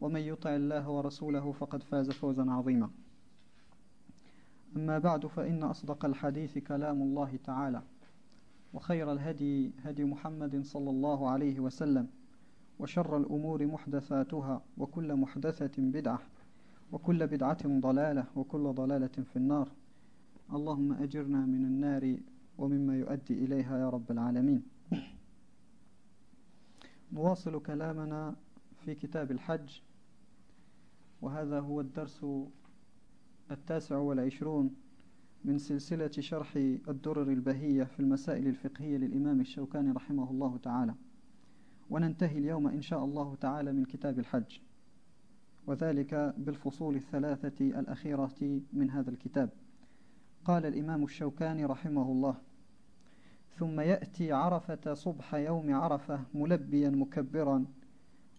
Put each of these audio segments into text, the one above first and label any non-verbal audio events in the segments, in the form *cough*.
ومن يطع الله ورسوله فقد فاز فوزا عظيما. أما بعد فإن أصدق الحديث كلام الله تعالى وخير الهدي هدي محمد صلى الله عليه وسلم وشر الأمور محدثاتها وكل محدثة بدعة وكل بدعة ضلالة وكل ضلالة في النار. اللهم أجرنا من النار ومما يؤدي إليها يا رب العالمين. نواصل كلامنا في كتاب الحج وهذا هو الدرس التاسع والعشرون من سلسلة شرح الدرر البهية في المسائل الفقهية للإمام الشوكاني رحمه الله تعالى. وننتهي اليوم إن شاء الله تعالى من كتاب الحج وذلك بالفصول الثلاثة الأخيرة من هذا الكتاب. قال الإمام الشوكاني رحمه الله ثم يأتي عرفة صبح يوم عرفة ملبيا مكبرا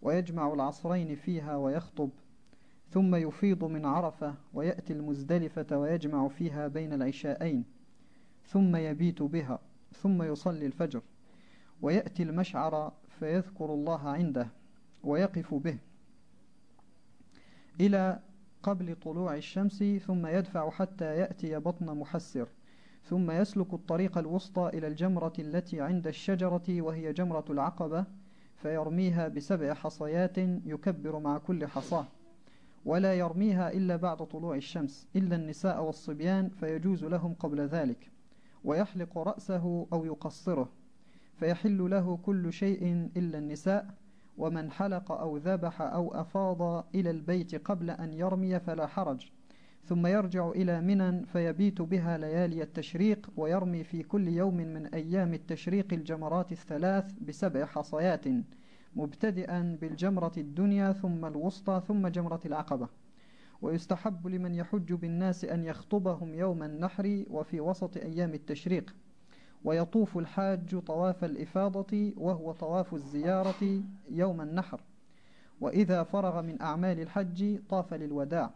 ويجمع العصرين فيها ويخطب ثم يفيض من عرفة ويأتي المزدلفة ويجمع فيها بين العشاءين ثم يبيت بها ثم يصلي الفجر ويأتي المشعر فيذكر الله عنده ويقف به إلى قبل طلوع الشمس ثم يدفع حتى يأتي بطن محسر ثم يسلك الطريق الوسطى إلى الجمرة التي عند الشجرة وهي جمرة العقبة فيرميها بسبع حصيات يكبر مع كل حصاة ولا يرميها إلا بعد طلوع الشمس إلا النساء والصبيان فيجوز لهم قبل ذلك ويحلق رأسه أو يقصره فيحل له كل شيء إلا النساء ومن حلق أو ذبح أو أفاض إلى البيت قبل أن يرمي فلا حرج. ثم يرجع إلى منى فيبيت بها ليالي التشريق ويرمي في كل يوم من أيام التشريق الجمرات الثلاث بسبع حصيات مبتدئا بالجمرة الدنيا ثم الوسطى ثم جمرة العقبة. ويستحب لمن يحج بالناس أن يخطبهم يوم النحر وفي وسط أيام التشريق. ويطوف الحاج طواف الإفاضة وهو طواف الزيارة يوم النحر. وإذا فرغ من أعمال الحج طاف للوداع.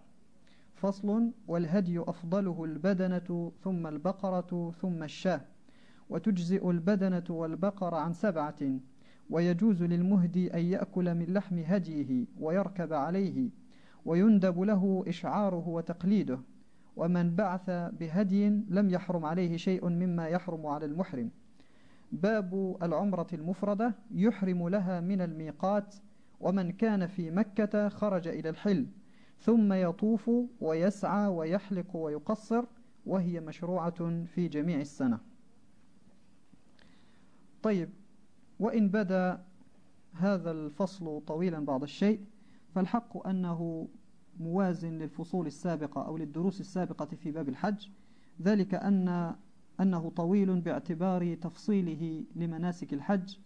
فصل والهدي أفضله البدنة ثم البقرة ثم الشاة وتجزئ البدنة والبقر عن سبعة ويجوز للمهدي أن يأكل من لحم هديه ويركب عليه ويندب له إشعاره وتقليده ومن بعث بهدي لم يحرم عليه شيء مما يحرم على المحرم. باب العمرة المفردة يحرم لها من الميقات ومن كان في مكة خرج إلى الحل. ثم يطوف ويسعى ويحلق ويقصر وهي مشروعة في جميع السنة. طيب وإن بدا هذا الفصل طويلا بعض الشيء فالحق أنه موازن للفصول السابقة أو للدروس السابقة في باب الحج. ذلك أن أنه طويل باعتبار تفصيله لمناسك الحج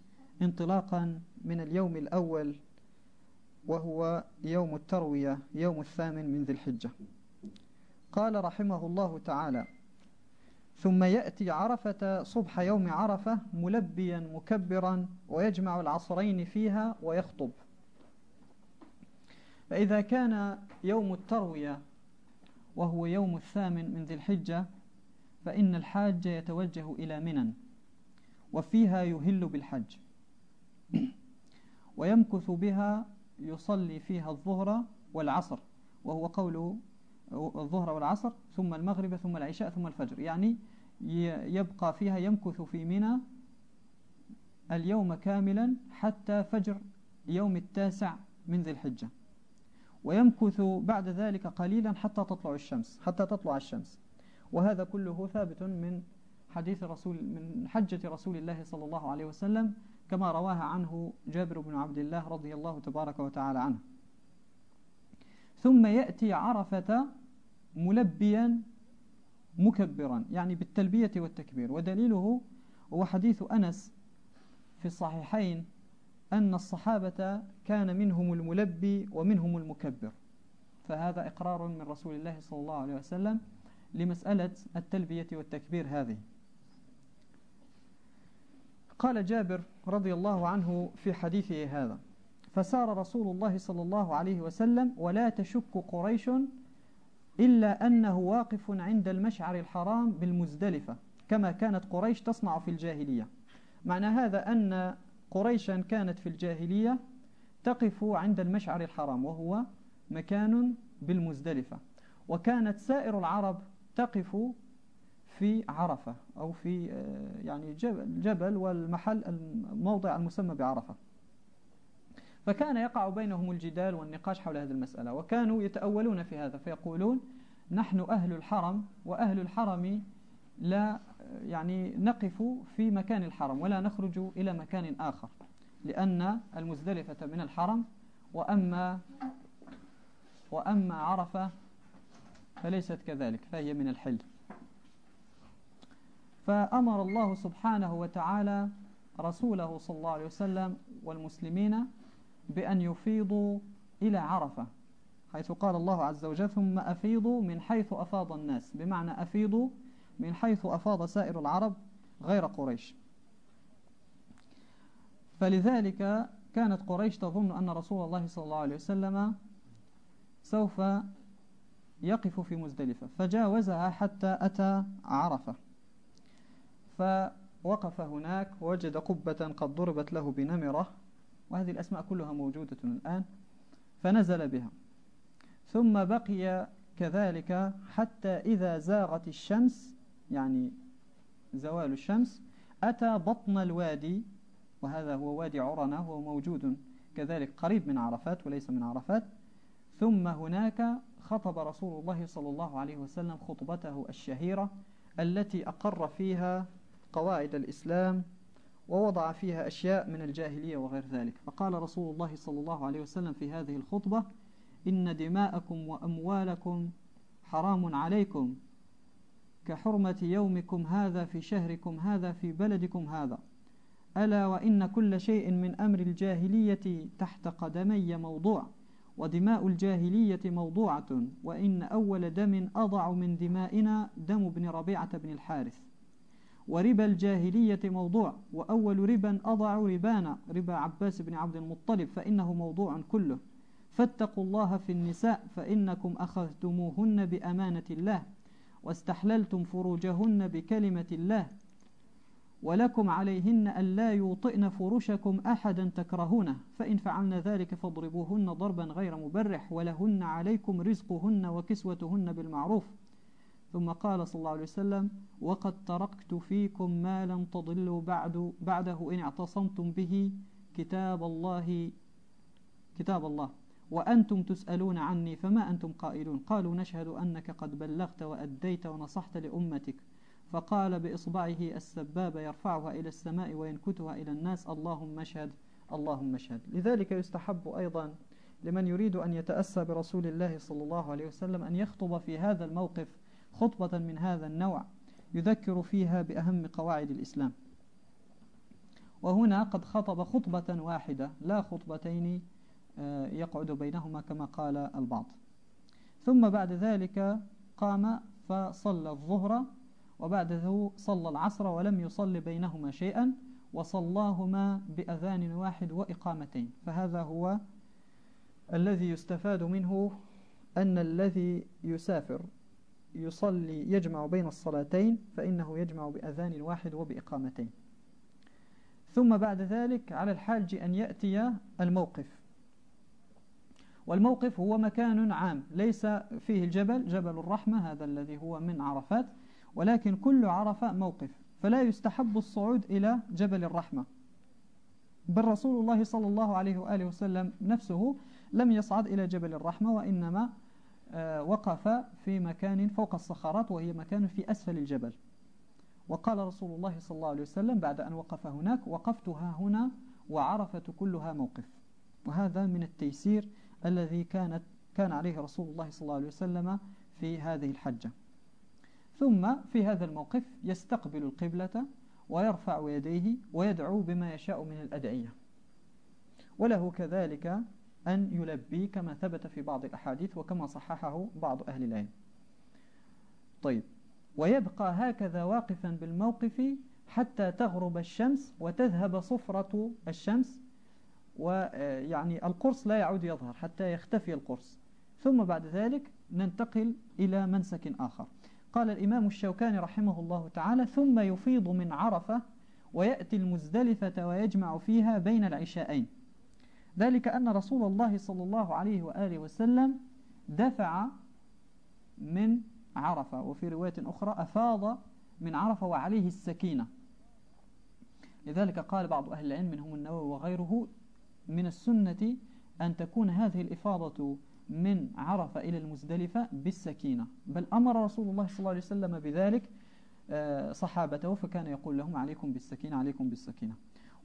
انطلاقا من اليوم الأول وهو يوم التروية يوم الثامن من ذي الحجة. قال رحمه الله تعالى ثم يأتي عرفة صبح يوم عرفة ملبيا مكبرا ويجمع العصرين فيها ويخطب. فإذا كان يوم التروية وهو يوم الثامن من ذي الحجة فإن الحاج يتوجه إلى منى وفيها يهل بالحج. ويمكث بها يصلي فيها الظهر والعصر وهو قول الظهر والعصر ثم المغرب ثم العشاء ثم الفجر. يعني يبقى فيها يمكث في منى اليوم كاملا حتى فجر يوم التاسع من ذي الحجة. ويمكث بعد ذلك قليلا حتى تطلع الشمس حتى تطلع الشمس. وهذا كله ثابت من حديث رسول من حجة رسول الله صلى الله عليه وسلم كما رواها عنه جابر بن عبد الله رضي الله تبارك وتعالى عنه. ثم يأتي عرفة ملبيا مكبرا يعني بالتلبية والتكبير. ودليله هو حديث أنس في الصحيحين أن الصحابة كان منهم الملبي ومنهم المكبر. فهذا إقرار من رسول الله صلى الله عليه وسلم لمسألة التلبية والتكبير هذه. قال جابر رضي الله عنه في حديثه هذا فسار رسول الله صلى الله عليه وسلم ولا تشك قريش إلا أنه واقف عند المشعر الحرام بالمزدلفة كما كانت قريش تصنع في الجاهلية. معنى هذا أن قريشا كانت في الجاهلية تقف عند المشعر الحرام وهو مكان بالمزدلفة وكانت سائر العرب تقف في عرفة أو في آه، يعني جبل والمحل الموضع المسمى بعرفة. فكان يقع بينهم الجدال والنقاش حول هذه المسألة وكانوا يتأولون في هذا فيقولون نحن أهل الحرم وأهل الحرم لا يعني نقف في مكان الحرم ولا نخرج إلى مكان آخر لأن المزدلفة من الحرم وأما وأما عرفة فليست كذلك فهي من الحل. فأمر الله سبحانه وتعالى رسوله صلى الله عليه وسلم والمسلمين بأن يفيضوا إلى عرفة حيث قال الله عز وجل ثم أفيضوا من حيث أفاض الناس بمعنى أفيضوا من حيث أفاض سائر العرب غير قريش. فلذلك كانت قريش تظن أن رسول الله صلى الله عليه وسلم سوف يقف في مزدلفة فجاوزها حتى أتى عرفة. فوقف هناك وجد قبة قد ضربت له بنمرة. وهذه الأسماء كلها موجودة الآن. فنزل بها. ثم بقي كذلك حتى إذا زاغت الشمس يعني زوال الشمس أتى بطن الوادي. وهذا هو وادي عرنة وهو موجود كذلك قريب من عرفات وليس من عرفات. ثم هناك خطب رسول الله صلى الله عليه وسلم خطبته الشهيرة التي أقر فيها قواعد الإسلام ووضع فيها أشياء من الجاهلية وغير ذلك. فقال رسول الله صلى الله عليه وسلم في هذه الخطبة إن دماءكم وأموالكم حرام عليكم كحرمة يومكم هذا في شهركم هذا في بلدكم هذا. ألا وإن كل شيء من أمر الجاهلية تحت قدمي موضوع ودماء الجاهلية موضوعة وإن أول دم أضع من دمائنا دم ابن ربيعة بن الحارث. وربا الجاهلية موضوع وأول ربا أضع ربانا ربا عباس بن عبد المطلب فإنه موضوع كله. فاتقوا الله في النساء فإنكم أخذتموهن بأمانة الله واستحللتم فروجهن بكلمة الله. ولكم عليهن ألا يوطئن فرشكم أحدا تكرهونه. فإن فعلن ذلك فاضربوهن ضربا غير مبرح ولهن عليكم رزقهن وكسوتهن بالمعروف. ثم قال صلى الله عليه وسلم وقد تركت فيكم ما لن تضلوا بعد بعده إن اعتصمتم به كتاب الله كتاب الله. وأنتم تسألون عني فما أنتم قائلون؟ قالوا نشهد أنك قد بلغت وأديت ونصحت لأمتك. فقال بإصبعه السباب يرفعها إلى السماء وينكتها إلى الناس اللهم اشهد اللهم اشهد. لذلك يستحب أيضا لمن يريد أن يتأسى برسول الله صلى الله عليه وسلم أن يخطب في هذا الموقف خطبة من هذا النوع يذكر فيها بأهم قواعد الإسلام. وهنا قد خطب خطبة واحدة لا خطبتين آه، يقعد بينهما كما قال البعض. ثم بعد ذلك قام فصلى الظهر وبعده صلى العصر ولم يصل بينهما شيئا وصلاهما بأذان واحد وإقامتين. فهذا هو الذي يستفاد منه أن الذي يسافر يصلي يجمع بين الصلاتين فإنه يجمع بأذان واحد وبإقامتين. ثم بعد ذلك على الحاج أن يأتي الموقف. والموقف هو مكان عام ليس فيه الجبل جبل الرحمة هذا الذي هو من عرفات ولكن كل عرفة موقف. فلا يستحب الصعود إلى جبل الرحمة. بل رسول الله صلى الله عليه وآله وسلم نفسه لم يصعد إلى جبل الرحمة وإنما وقف في مكان فوق الصخرات وهي مكان في أسفل الجبل. وقال رسول الله صلى الله عليه وسلم بعد أن وقف هناك وقفتها هنا وعرفة كلها موقف. وهذا من التيسير الذي كانت كان عليه رسول الله صلى الله عليه وسلم في هذه الحجة. ثم في هذا الموقف يستقبل القبلة ويرفع يديه ويدعو بما يشاء من الأدعية. وله كذلك أن يلبي كما ثبت في بعض الأحاديث وكما صححه بعض أهل العلم. طيب ويبقى هكذا واقفا بالموقف حتى تغرب الشمس وتذهب صفرة الشمس ويعني القرص لا يعود يظهر حتى يختفي القرص. ثم بعد ذلك ننتقل إلى منسك آخر. قال الإمام الشوكاني رحمه الله تعالى ثم يفيض من عرفة ويأتي المزدلفة ويجمع فيها بين العشاءين ذلك أن رسول الله صلى الله عليه وآله وسلم دفع من عرفة وفي رواية أخرى أفاض من عرفة وعليه السكينة. لذلك قال بعض أهل العلم منهم النووي وغيره من السنة أن تكون هذه الإفاضة من عرفة إلى المزدلفة بالسكينة. بل أمر رسول الله صلى الله عليه وسلم بذلك آه، صحابته فكان يقول لهم عليكم بالسكينة عليكم بالسكينة.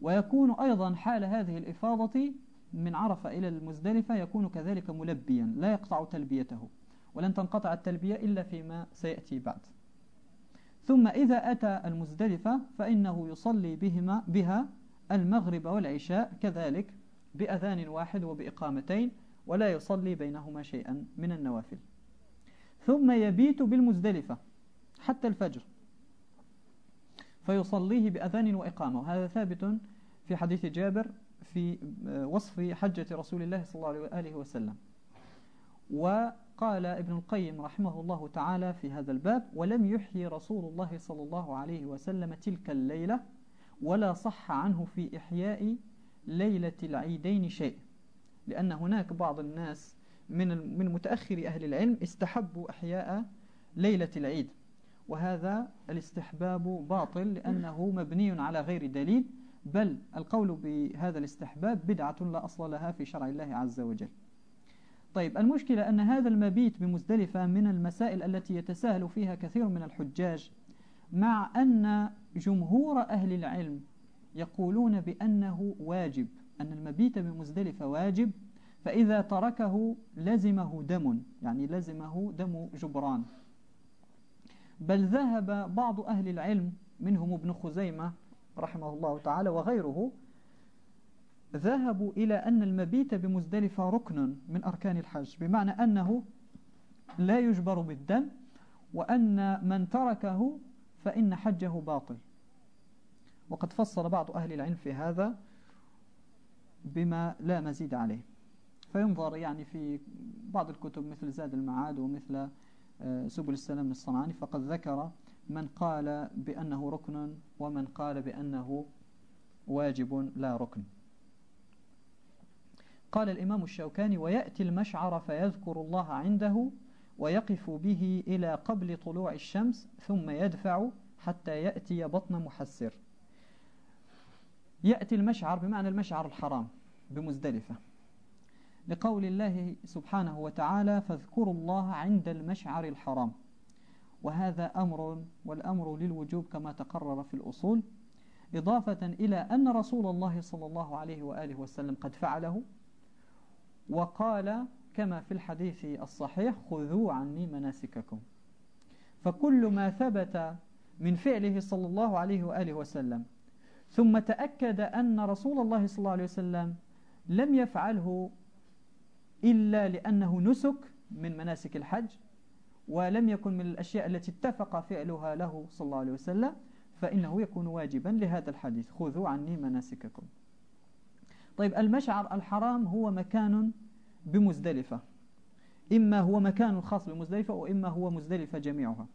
ويكون أيضا حال هذه الإفاضة من عرفة إلى المزدلفة يكون كذلك ملبيا لا يقطع تلبيته ولن تنقطع التلبية إلا فيما سيأتي بعد. ثم إذا أتى المزدلفة فإنه يصلي بهما بها المغرب والعشاء كذلك بأذان واحد وبإقامتين ولا يصلي بينهما شيئا من النوافل. ثم يبيت بالمزدلفة حتى الفجر فيصليه بأذان وإقامة. وهذا ثابت في حديث جابر في وصف حجة رسول الله صلى الله عليه وسلم. وقال ابن القيم رحمه الله تعالى في هذا الباب ولم يحيي رسول الله صلى الله عليه وسلم تلك الليلة ولا صح عنه في إحياء ليلة العيدين شيء. لأن هناك بعض الناس من من متأخر أهل العلم استحبوا إحياء ليلة العيد. وهذا الاستحباب باطل لأنه مبني على غير دليل. بل القول بهذا الاستحباب بدعة لا أصل لها في شرع الله عز وجل. طيب المشكلة أن هذا المبيت بمزدلفة من المسائل التي يتساهل فيها كثير من الحجاج مع أن جمهور أهل العلم يقولون بأنه واجب أن المبيت بمزدلفة واجب فإذا تركه لزمه دم يعني لزمه دم جبران. بل ذهب بعض أهل العلم منهم ابن خزيمة رحمه الله تعالى وغيره ذهبوا إلى أن المبيت بمزدلفة ركن من أركان الحج بمعنى أنه لا يجبر بالدم وأن من تركه فإن حجه باطل. وقد فصل بعض أهل العلم في هذا بما لا مزيد عليه. فينظر يعني في بعض الكتب مثل زاد المعاد ومثل آه، سبل السلام الصنعاني فقد ذكر من قال بأنه ركن ومن قال بأنه واجب لا ركن. قال الإمام الشوكاني ويأتي المشعر فيذكر الله عنده ويقف به إلى قبل طلوع الشمس ثم يدفع حتى يأتي بطن محسر. يأتي المشعر بمعنى المشعر الحرام بمزدلفة. لقول الله سبحانه وتعالى فاذكروا الله عند المشعر الحرام. وهذا أمر والأمر للوجوب كما تقرر في الأصول إضافة إلى أن رسول الله صلى الله عليه وآله وسلم قد فعله وقال كما في الحديث الصحيح خذوا عني مناسككم. فكل ما ثبت من فعله صلى الله عليه وآله وسلم ثم تأكد أن رسول الله صلى الله عليه وسلم لم يفعله إلا لأنه نسك من مناسك الحج ولم يكن من الأشياء التي اتفق فعلها له صلى الله عليه وسلم فإنه يكون واجبا لهذا الحديث. خذوا عني مناسككم. طيب المشعر الحرام هو مكان بمزدلفة. إما هو مكان خاص بمزدلفة وإما هو مزدلفة جميعها.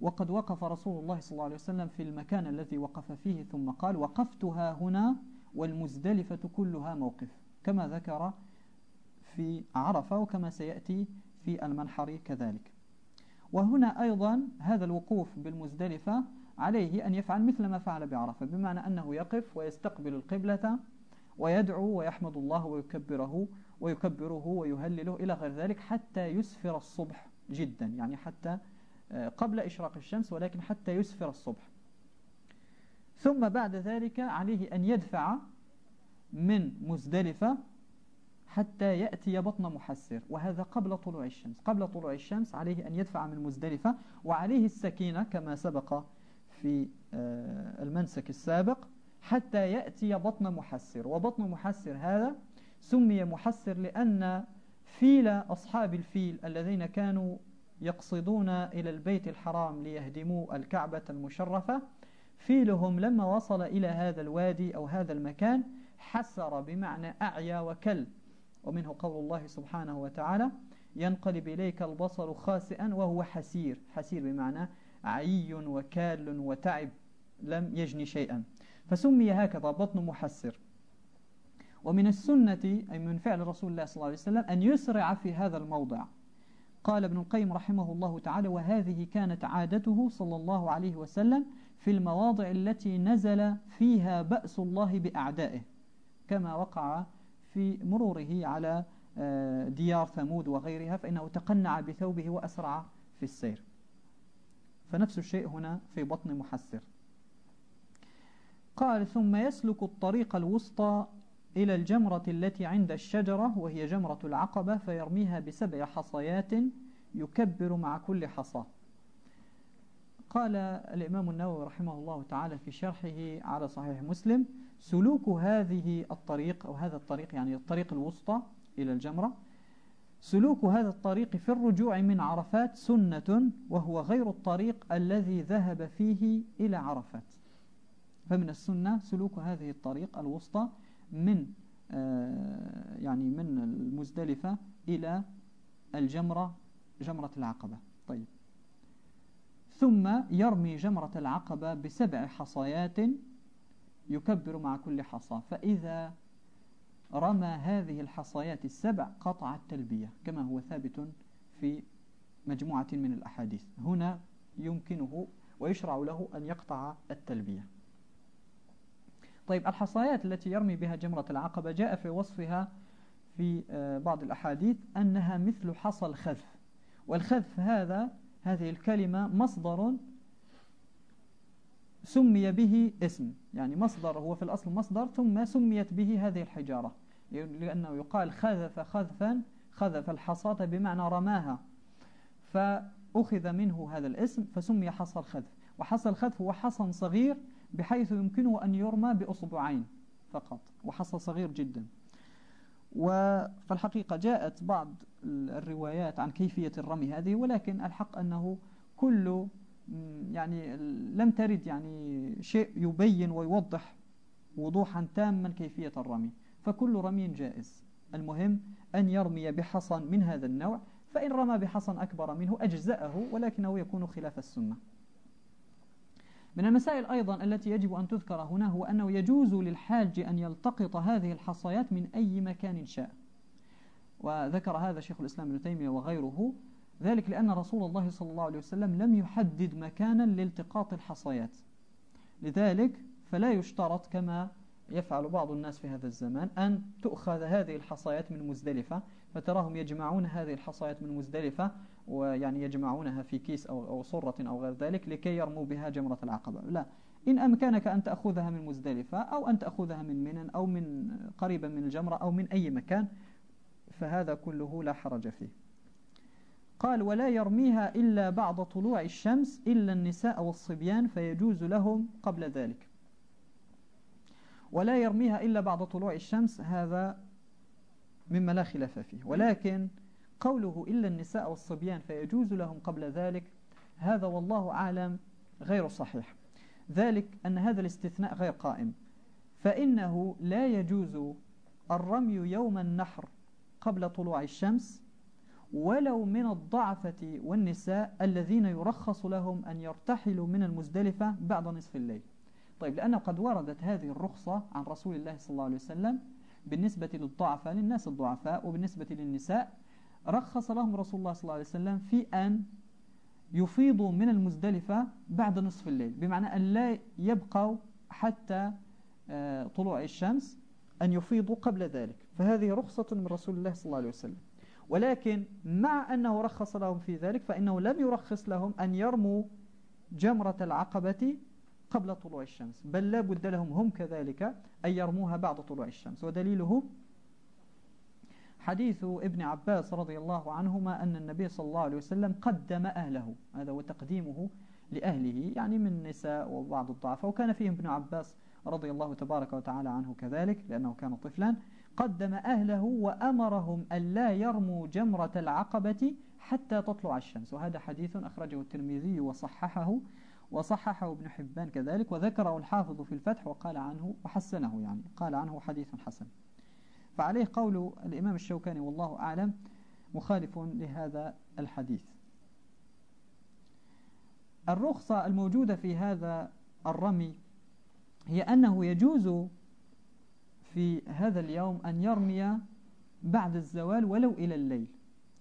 وقد وقف رسول الله صلى الله عليه وسلم في المكان الذي وقف فيه ثم قال وقفتها هنا والمزدلفة كلها موقف. كما ذكر في عرفة وكما سيأتي في المنحر كذلك. وهنا أيضا هذا الوقوف بالمزدلفة عليه أن يفعل مثل ما فعل بعرفة بمعنى أنه يقف ويستقبل القبلة ويدعو ويحمد الله ويكبره ويكبره ويهلله إلى غير ذلك حتى يسفر الصبح جدا يعني حتى آه، قبل إشراق الشمس ولكن حتى يسفر الصبح. ثم بعد ذلك عليه أن يدفع من مزدلفة حتى يأتي بطن محسر وهذا قبل طلوع الشمس. قبل طلوع الشمس عليه أن يدفع من مزدلفة وعليه السكينة كما سبق في آه، المنسك السابق حتى يأتي بطن محسر. وبطن محسر هذا سمي محسر لأن فيل أصحاب الفيل الذين كانوا يقصدون إلى البيت الحرام ليهدموا الكعبة المشرفة فيلهم لما وصل إلى هذا الوادي أو هذا المكان حسر بمعنى أعيا وكل. ومنه قول الله سبحانه وتعالى ينقلب إليك البصر خاسئا وهو حسير. حسير بمعنى عي وكال وتعب لم يجني شيئا. فسمي هكذا بطن محسر. ومن السنة أي من فعل رسول الله صلى الله عليه وسلم أن يسرع في هذا الموضع. قال ابن القيم رحمه الله تعالى وهذه كانت عادته صلى الله عليه وسلم في المواضع التي نزل فيها بأس الله بأعدائه كما وقع في مروره على آه، ديار ثمود وغيرها فإنه تقنع بثوبه وأسرع في السير. فنفس الشيء هنا في بطن محسر. قال ثم يسلك الطريق الوسطى إلى الجمرة التي عند الشجرة وهي جمرة العقبة فيرميها بسبع حصيات يكبر مع كل حصى. قال الإمام النووي رحمه الله تعالى في شرحه على صحيح مسلم سلوك هذه الطريق أو هذا الطريق يعني الطريق الوسطى إلى الجمرة سلوك هذا الطريق في الرجوع من عرفات سنة وهو غير الطريق الذي ذهب فيه إلى عرفات. فمن السنة سلوك هذه الطريق الوسطى من آه، يعني من المزدلفة إلى الجمرة جمرة العقبة. طيب. ثم يرمي جمرة العقبة بسبع حصيات يكبر مع كل حصى. فإذا رمى هذه الحصيات السبع قطع التلبية كما هو ثابت في مجموعة من الأحاديث. هنا يمكنه ويشرع له أن يقطع التلبية. طيب الحصايات التي يرمي بها جمرة العقبة جاء في وصفها في آه، بعض الأحاديث أنها مثل حصى الخذف. والخذف هذا هذه الكلمة مصدر سمي به اسم يعني مصدر هو في الأصل مصدر ثم سميت به هذه الحجارة. لأنه يقال خذف خذفا خذف الحصاة بمعنى رماها. فأخذ منه هذا الاسم فسمي حصى الخذف وحصى الخذف هو حصى صغير بحيث يمكنه أن يرمى بأصبعين فقط وحصى صغير جدا. وفالحقيقة جاءت بعض الروايات عن كيفية الرمي هذه ولكن الحق أنه كل يعني لم ترد يعني شيء يبين ويوضح وضوحا تاما كيفية الرمي. فكل رمي جائز. المهم أن يرمي بحصى من هذا النوع فإن رمى بحصى أكبر منه أجزأه ولكنه يكون خلاف السنة. من المسائل أيضا التي يجب أن تذكر هنا هو أنه يجوز للحاج أن يلتقط هذه الحصيات من أي مكان شاء. وذكر هذا شيخ الإسلام ابن تيمية وغيره ذلك لأن رسول الله صلى الله عليه وسلم لم يحدد مكانا لالتقاط الحصيات. لذلك فلا يشترط كما يفعل بعض الناس في هذا الزمان أن تؤخذ هذه الحصيات من مزدلفة فتراهم يجمعون هذه الحصيات من مزدلفة ويعني يجمعونها في كيس أو, أو صرة أو غير ذلك لكي يرموا بها جمرة العقبة. لا إن أمكانك أن تأخذها من مزدلفة أو أن تأخذها من منن أو من قريبا من الجمرة أو من أي مكان فهذا كله لا حرج فيه. قال ولا يرميها إلا بعد طلوع الشمس إلا النساء والصبيان فيجوز لهم قبل ذلك. ولا يرميها إلا بعد طلوع الشمس هذا مما لا خلاف فيه. ولكن قوله إلا النساء والصبيان فيجوز لهم قبل ذلك هذا والله أعلم غير صحيح. ذلك أن هذا الاستثناء غير قائم. فإنه لا يجوز الرمي يوم النحر قبل طلوع الشمس ولو من الضعفة والنساء الذين يرخص لهم أن يرتحلوا من المزدلفة بعد نصف الليل. طيب لأنه قد وردت هذه الرخصة عن رسول الله صلى الله عليه وسلم بالنسبة للضعفاء للناس الضعفاء وبالنسبة للنساء رخص لهم رسول الله صلى الله عليه وسلم في أن يفيضوا من المزدلفة بعد نصف الليل. بمعنى أن لا يبقوا حتى آه، طلوع الشمس أن يفيضوا قبل ذلك. فهذه رخصة من رسول الله صلى الله عليه وسلم. ولكن مع أنه رخص لهم في ذلك فإنه لم يرخص لهم أن يرموا جمرة العقبة قبل طلوع الشمس بل لا بد لهم هم كذلك أن يرموها بعد طلوع الشمس. ودليله حديث ابن عباس رضي الله عنهما أن النبي صلى الله عليه وسلم قدم أهله. هذا هو تقديمه لأهله يعني من النساء وبعض الضعفاء. وكان فيهم ابن عباس رضي الله تبارك وتعالى عنه كذلك لأنه كان طفلا. قدم أهله وأمرهم أن لا يرموا جمرة العقبة حتى تطلع الشمس. وهذا حديث أخرجه الترمذي وصححه وصححه ابن حبان كذلك وذكره الحافظ في الفتح وقال عنه وحسنه يعني قال عنه حديث حسن. فعليه قول الإمام الشوكاني والله أعلم مخالف لهذا الحديث. الرخصة الموجودة في هذا الرمي هي أنه يجوز في هذا اليوم أن يرمي بعد الزوال ولو إلى الليل.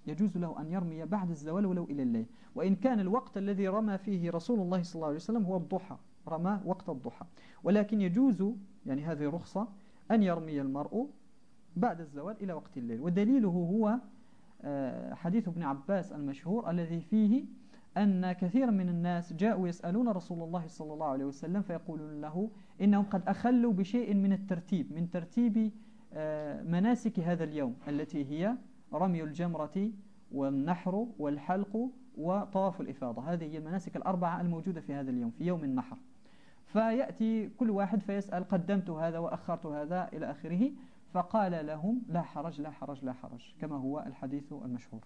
يجوز له أن يرمي بعد الزوال ولو إلى الليل. وإن كان الوقت الذي رمى فيه رسول الله صلى الله عليه وسلم هو الضحى رمى وقت الضحى. ولكن يجوز يعني هذه رخصة أن يرمي المرء بعد الزوال إلى وقت الليل. ودليله هو آه، حديث ابن عباس المشهور الذي فيه أن كثيرا من الناس جاءوا يسألون رسول الله صلى الله عليه وسلم فيقولون له إنهم قد أخلوا بشيء من الترتيب من ترتيب آه، مناسك هذا اليوم التي هي رمي الجمرة والنحر والحلق وطواف الإفاضة. هذه هي المناسك الأربعة الموجودة في هذا اليوم في يوم النحر. فيأتي كل واحد فيسأل قدمت هذا وأخرت هذا إلى آخره فقال لهم لا حرج لا حرج لا حرج كما هو الحديث المشهور.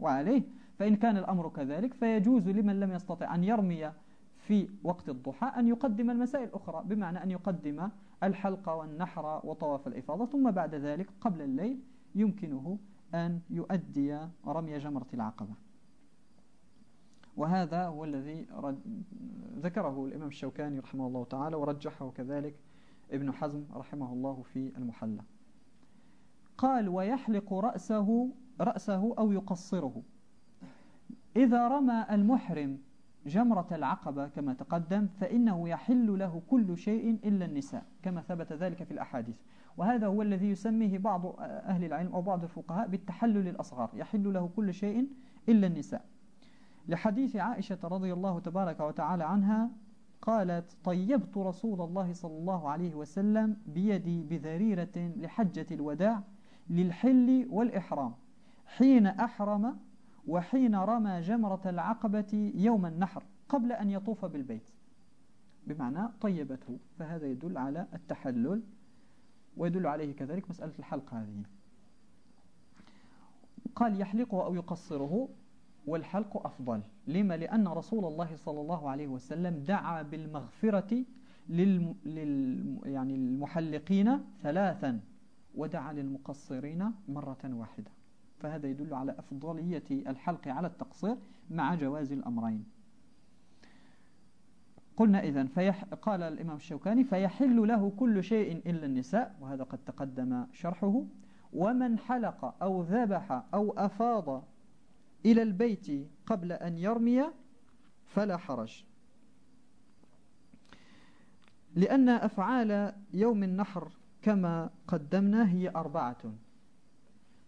وعليه فإن كان الأمر كذلك فيجوز لمن لم يستطع أن يرمي في وقت الضحى أن يقدم المسائل الأخرى بمعنى أن يقدم الحلق والنحر وطواف الإفاضة ثم بعد ذلك قبل الليل يمكنه أن يؤدي رمي جمرة العقبة. وهذا هو الذي ذكره الإمام الشوكاني رحمه الله تعالى ورجحه كذلك ابن حزم رحمه الله في المحلى قال ويحلق رأسه رأسه أو يقصره. إذا رمى المحرم جمرة العقبة كما تقدم فإنه يحل له كل شيء إلا النساء كما ثبت ذلك في الأحاديث. وهذا هو الذي يسميه بعض أهل العلم أو بعض الفقهاء بالتحلل الأصغر يحل له كل شيء إلا النساء. لحديث عائشة رضي الله تبارك وتعالى عنها قالت طيبت رسول الله صلى الله عليه وسلم بيدي بذريرة لحجة الوداع للحل والإحرام. حين أحرم وحين رمى جمرة العقبة يوم النحر قبل أن يطوف بالبيت. بمعنى طيبته. فهذا يدل على التحلل ويدل عليه كذلك مسألة الحلق هذه. قال يحلقه أو يقصره والحلق أفضل. لما؟ لأن رسول الله صلى الله عليه وسلم دعا بالمغفرة للم... لل... يعني المحلقين ثلاثا ودعا للمقصرين مرة واحدة. فهذا يدل على أفضلية الحلق على التقصير مع جواز الأمرين. قلنا إذن فيح... قال الإمام الشوكاني فيحل له كل شيء إلا النساء وهذا قد تقدم شرحه. ومن حلق أو ذبح أو أفاض إلى البيت قبل أن يرمي فلا حرج. لأن أفعال يوم النحر كما قدمنا هي أربعة.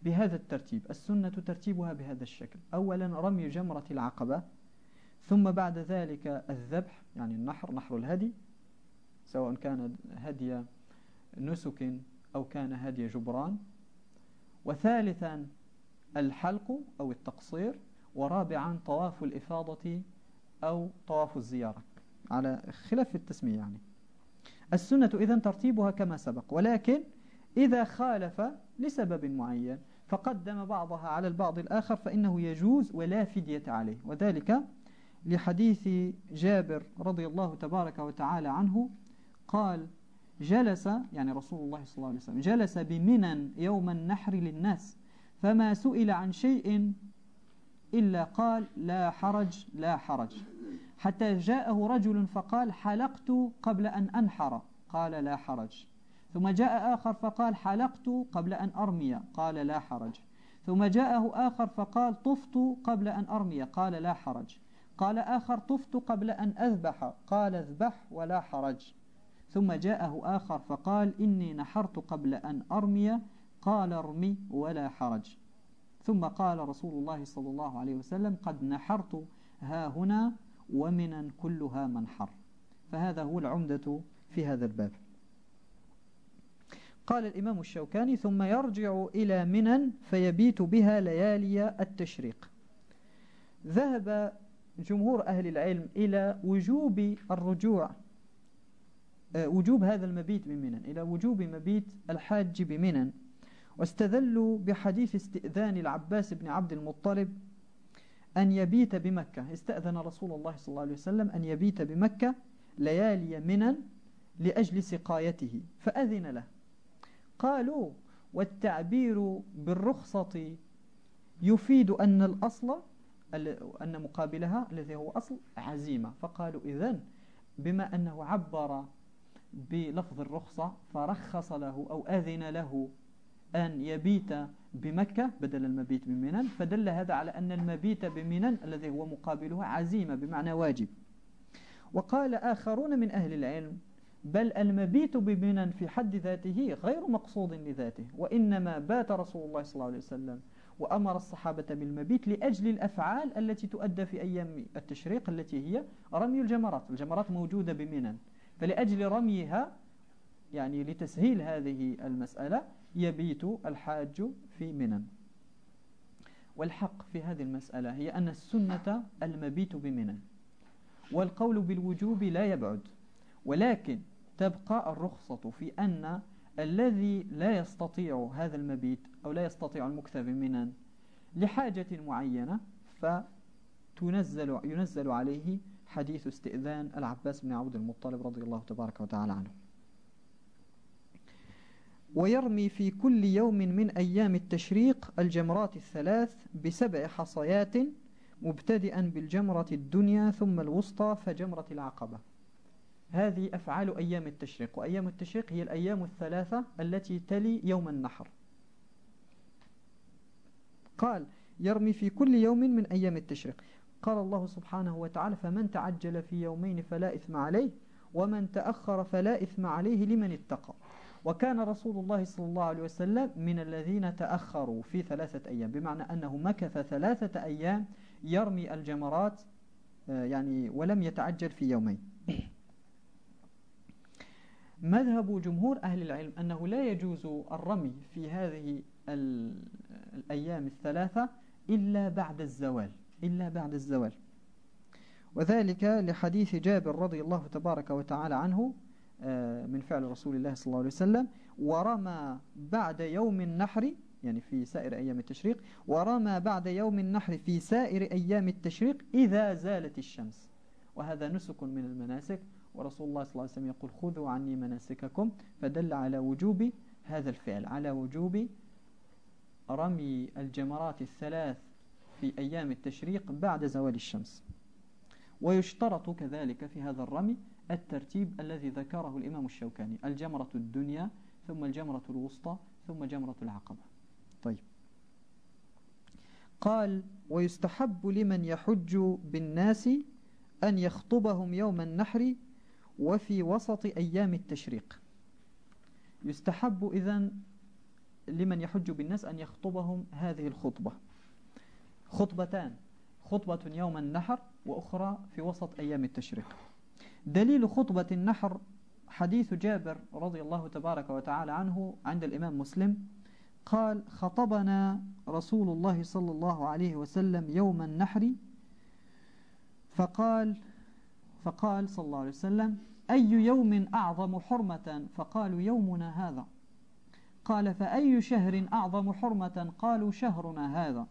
بهذا الترتيب. السنة ترتيبها بهذا الشكل. أولا رمي جمرة العقبة ثم بعد ذلك الذبح يعني النحر نحر الهدي سواء كان هدي نسك أو كان هدي جبران. وثالثا الحلق أو التقصير. ورابعا طواف الإفاضة أو طواف الزيارة. على خلاف التسمية يعني. السنة إذن ترتيبها كما سبق. ولكن إذا خالف لسبب معين. فقدم بعضها على البعض الآخر فإنه يجوز ولا فدية عليه. وذلك لحديث جابر رضي الله تبارك وتعالى عنه. قال جلس يعني رسول الله صلى الله عليه وسلم جلس بمنى يوم النحر للناس فما سئل عن شيء إلا قال لا حرج لا حرج. حتى جاءه رجل فقال حلقت قبل أن أنحر. قال لا حرج. ثم جاء آخر فقال حلقت قبل أن أرمي. قال لا حرج. ثم جاءه آخر فقال طفت قبل أن أرمي. قال لا حرج. قال آخر طفت قبل أن أذبح. قال اذبح ولا حرج. ثم جاءه آخر فقال إني نحرت قبل أن أرمي. قال ارمي ولا حرج. ثم قال رسول الله صلى الله عليه وسلم قد نحرت. ها هنا ومنا كلها منحر. فهذا هو العمدة في هذا الباب. قال الإمام الشوكاني ثم يرجع إلى منن فيبيت بها ليالي التشريق. ذهب جمهور أهل العلم إلى وجوب الرجوع آه، وجوب هذا المبيت بمنن إلى وجوب مبيت الحاج بمنن. واستدلوا بحديث استئذان العباس بن عبد المطلب أن يبيت بمكة. استأذن رسول الله صلى الله عليه وسلم أن يبيت بمكة ليالي منن لأجل سقايته فأذن له. قالوا والتعبير بالرخصة يفيد أن الأصل أن مقابلها الذي هو أصل عزيمة. فقالوا إذن بما أنه عبر بلفظ الرخصة فرخص له أو أذن له أن يبيت بمكة بدل المبيت بمنن فدل هذا على أن المبيت بمنن الذي هو مقابلها عزيمة بمعنى واجب. وقال آخرون من أهل العلم بل المبيت بمنن في حد ذاته غير مقصود لذاته وإنما بات رسول الله صلى الله عليه وسلم وأمر الصحابة بالمبيت لأجل الأفعال التي تؤدى في أيام التشريق التي هي رمي الجمرات. الجمرات موجودة بمنن فلأجل رميها يعني لتسهيل هذه المسألة يبيت الحاج في منن. والحق في هذه المسألة هي أن السنة المبيت بمنن والقول بالوجوب لا يبعد ولكن تبقى الرخصة في أن الذي لا يستطيع هذا المبيت أو لا يستطيع المكث بمنن لحاجة معينة فتنزل ينزل عليه حديث استئذان العباس بن عبد المطلب رضي الله تبارك وتعالى عنه. ويرمي في كل يوم من أيام التشريق الجمرات الثلاث بسبع حصيات مبتدئا بالجمرة الدنيا ثم الوسطى فجمرة العقبة. هذه أفعال أيام التشريق وأيام التشريق هي الأيام الثلاثة التي تلي يوم النحر. قال يرمي في كل يوم من أيام التشريق. قال الله سبحانه وتعالى فمن تعجل في يومين فلا إثم عليه ومن تأخر فلا إثم عليه لمن اتقى. وكان رسول الله صلى الله عليه وسلم من الذين تأخروا في ثلاثة أيام بمعنى أنه مكث ثلاثة أيام يرمي الجمرات آه، يعني ولم يتعجل في يومين. مذهب جمهور أهل العلم أنه لا يجوز الرمي في هذه الأيام الثلاثة إلا بعد الزوال إلا بعد الزوال. وذلك لحديث جابر رضي الله تبارك وتعالى عنه آه، من فعل رسول الله صلى الله عليه وسلم ورمى بعد يوم النحر يعني في سائر أيام التشريق ورمى بعد يوم النحر في سائر أيام التشريق إذا زالت الشمس. وهذا نسك من المناسك ورسول الله صلى الله عليه وسلم يقول خذوا عني مناسككم فدل على وجوب هذا الفعل على وجوب رمي الجمرات الثلاث في أيام التشريق بعد زوال الشمس. ويشترط كذلك في هذا الرمي الترتيب الذي ذكره الإمام الشوكاني الجمرة الدنيا ثم الجمرة الوسطى ثم جمرة العقبة. طيب. قال ويستحب لمن يحج بالناس أن يخطبهم يوم النحر وفي وسط أيام التشريق. يستحب إذن لمن يحج بالناس أن يخطبهم هذه الخطبة. خطبتان خطبة يوم النحر وأخرى في وسط أيام التشريق. دليل خطبة النحر حديث جابر رضي الله تبارك وتعالى عنه عند الإمام مسلم قال خطبنا رسول الله صلى الله عليه وسلم يوم النحر فقال فقال صلى الله عليه وسلم أي يوم أعظم حرمة؟ فقالوا يومنا هذا. قال فأي شهر أعظم حرمة؟ قالوا شهرنا هذا.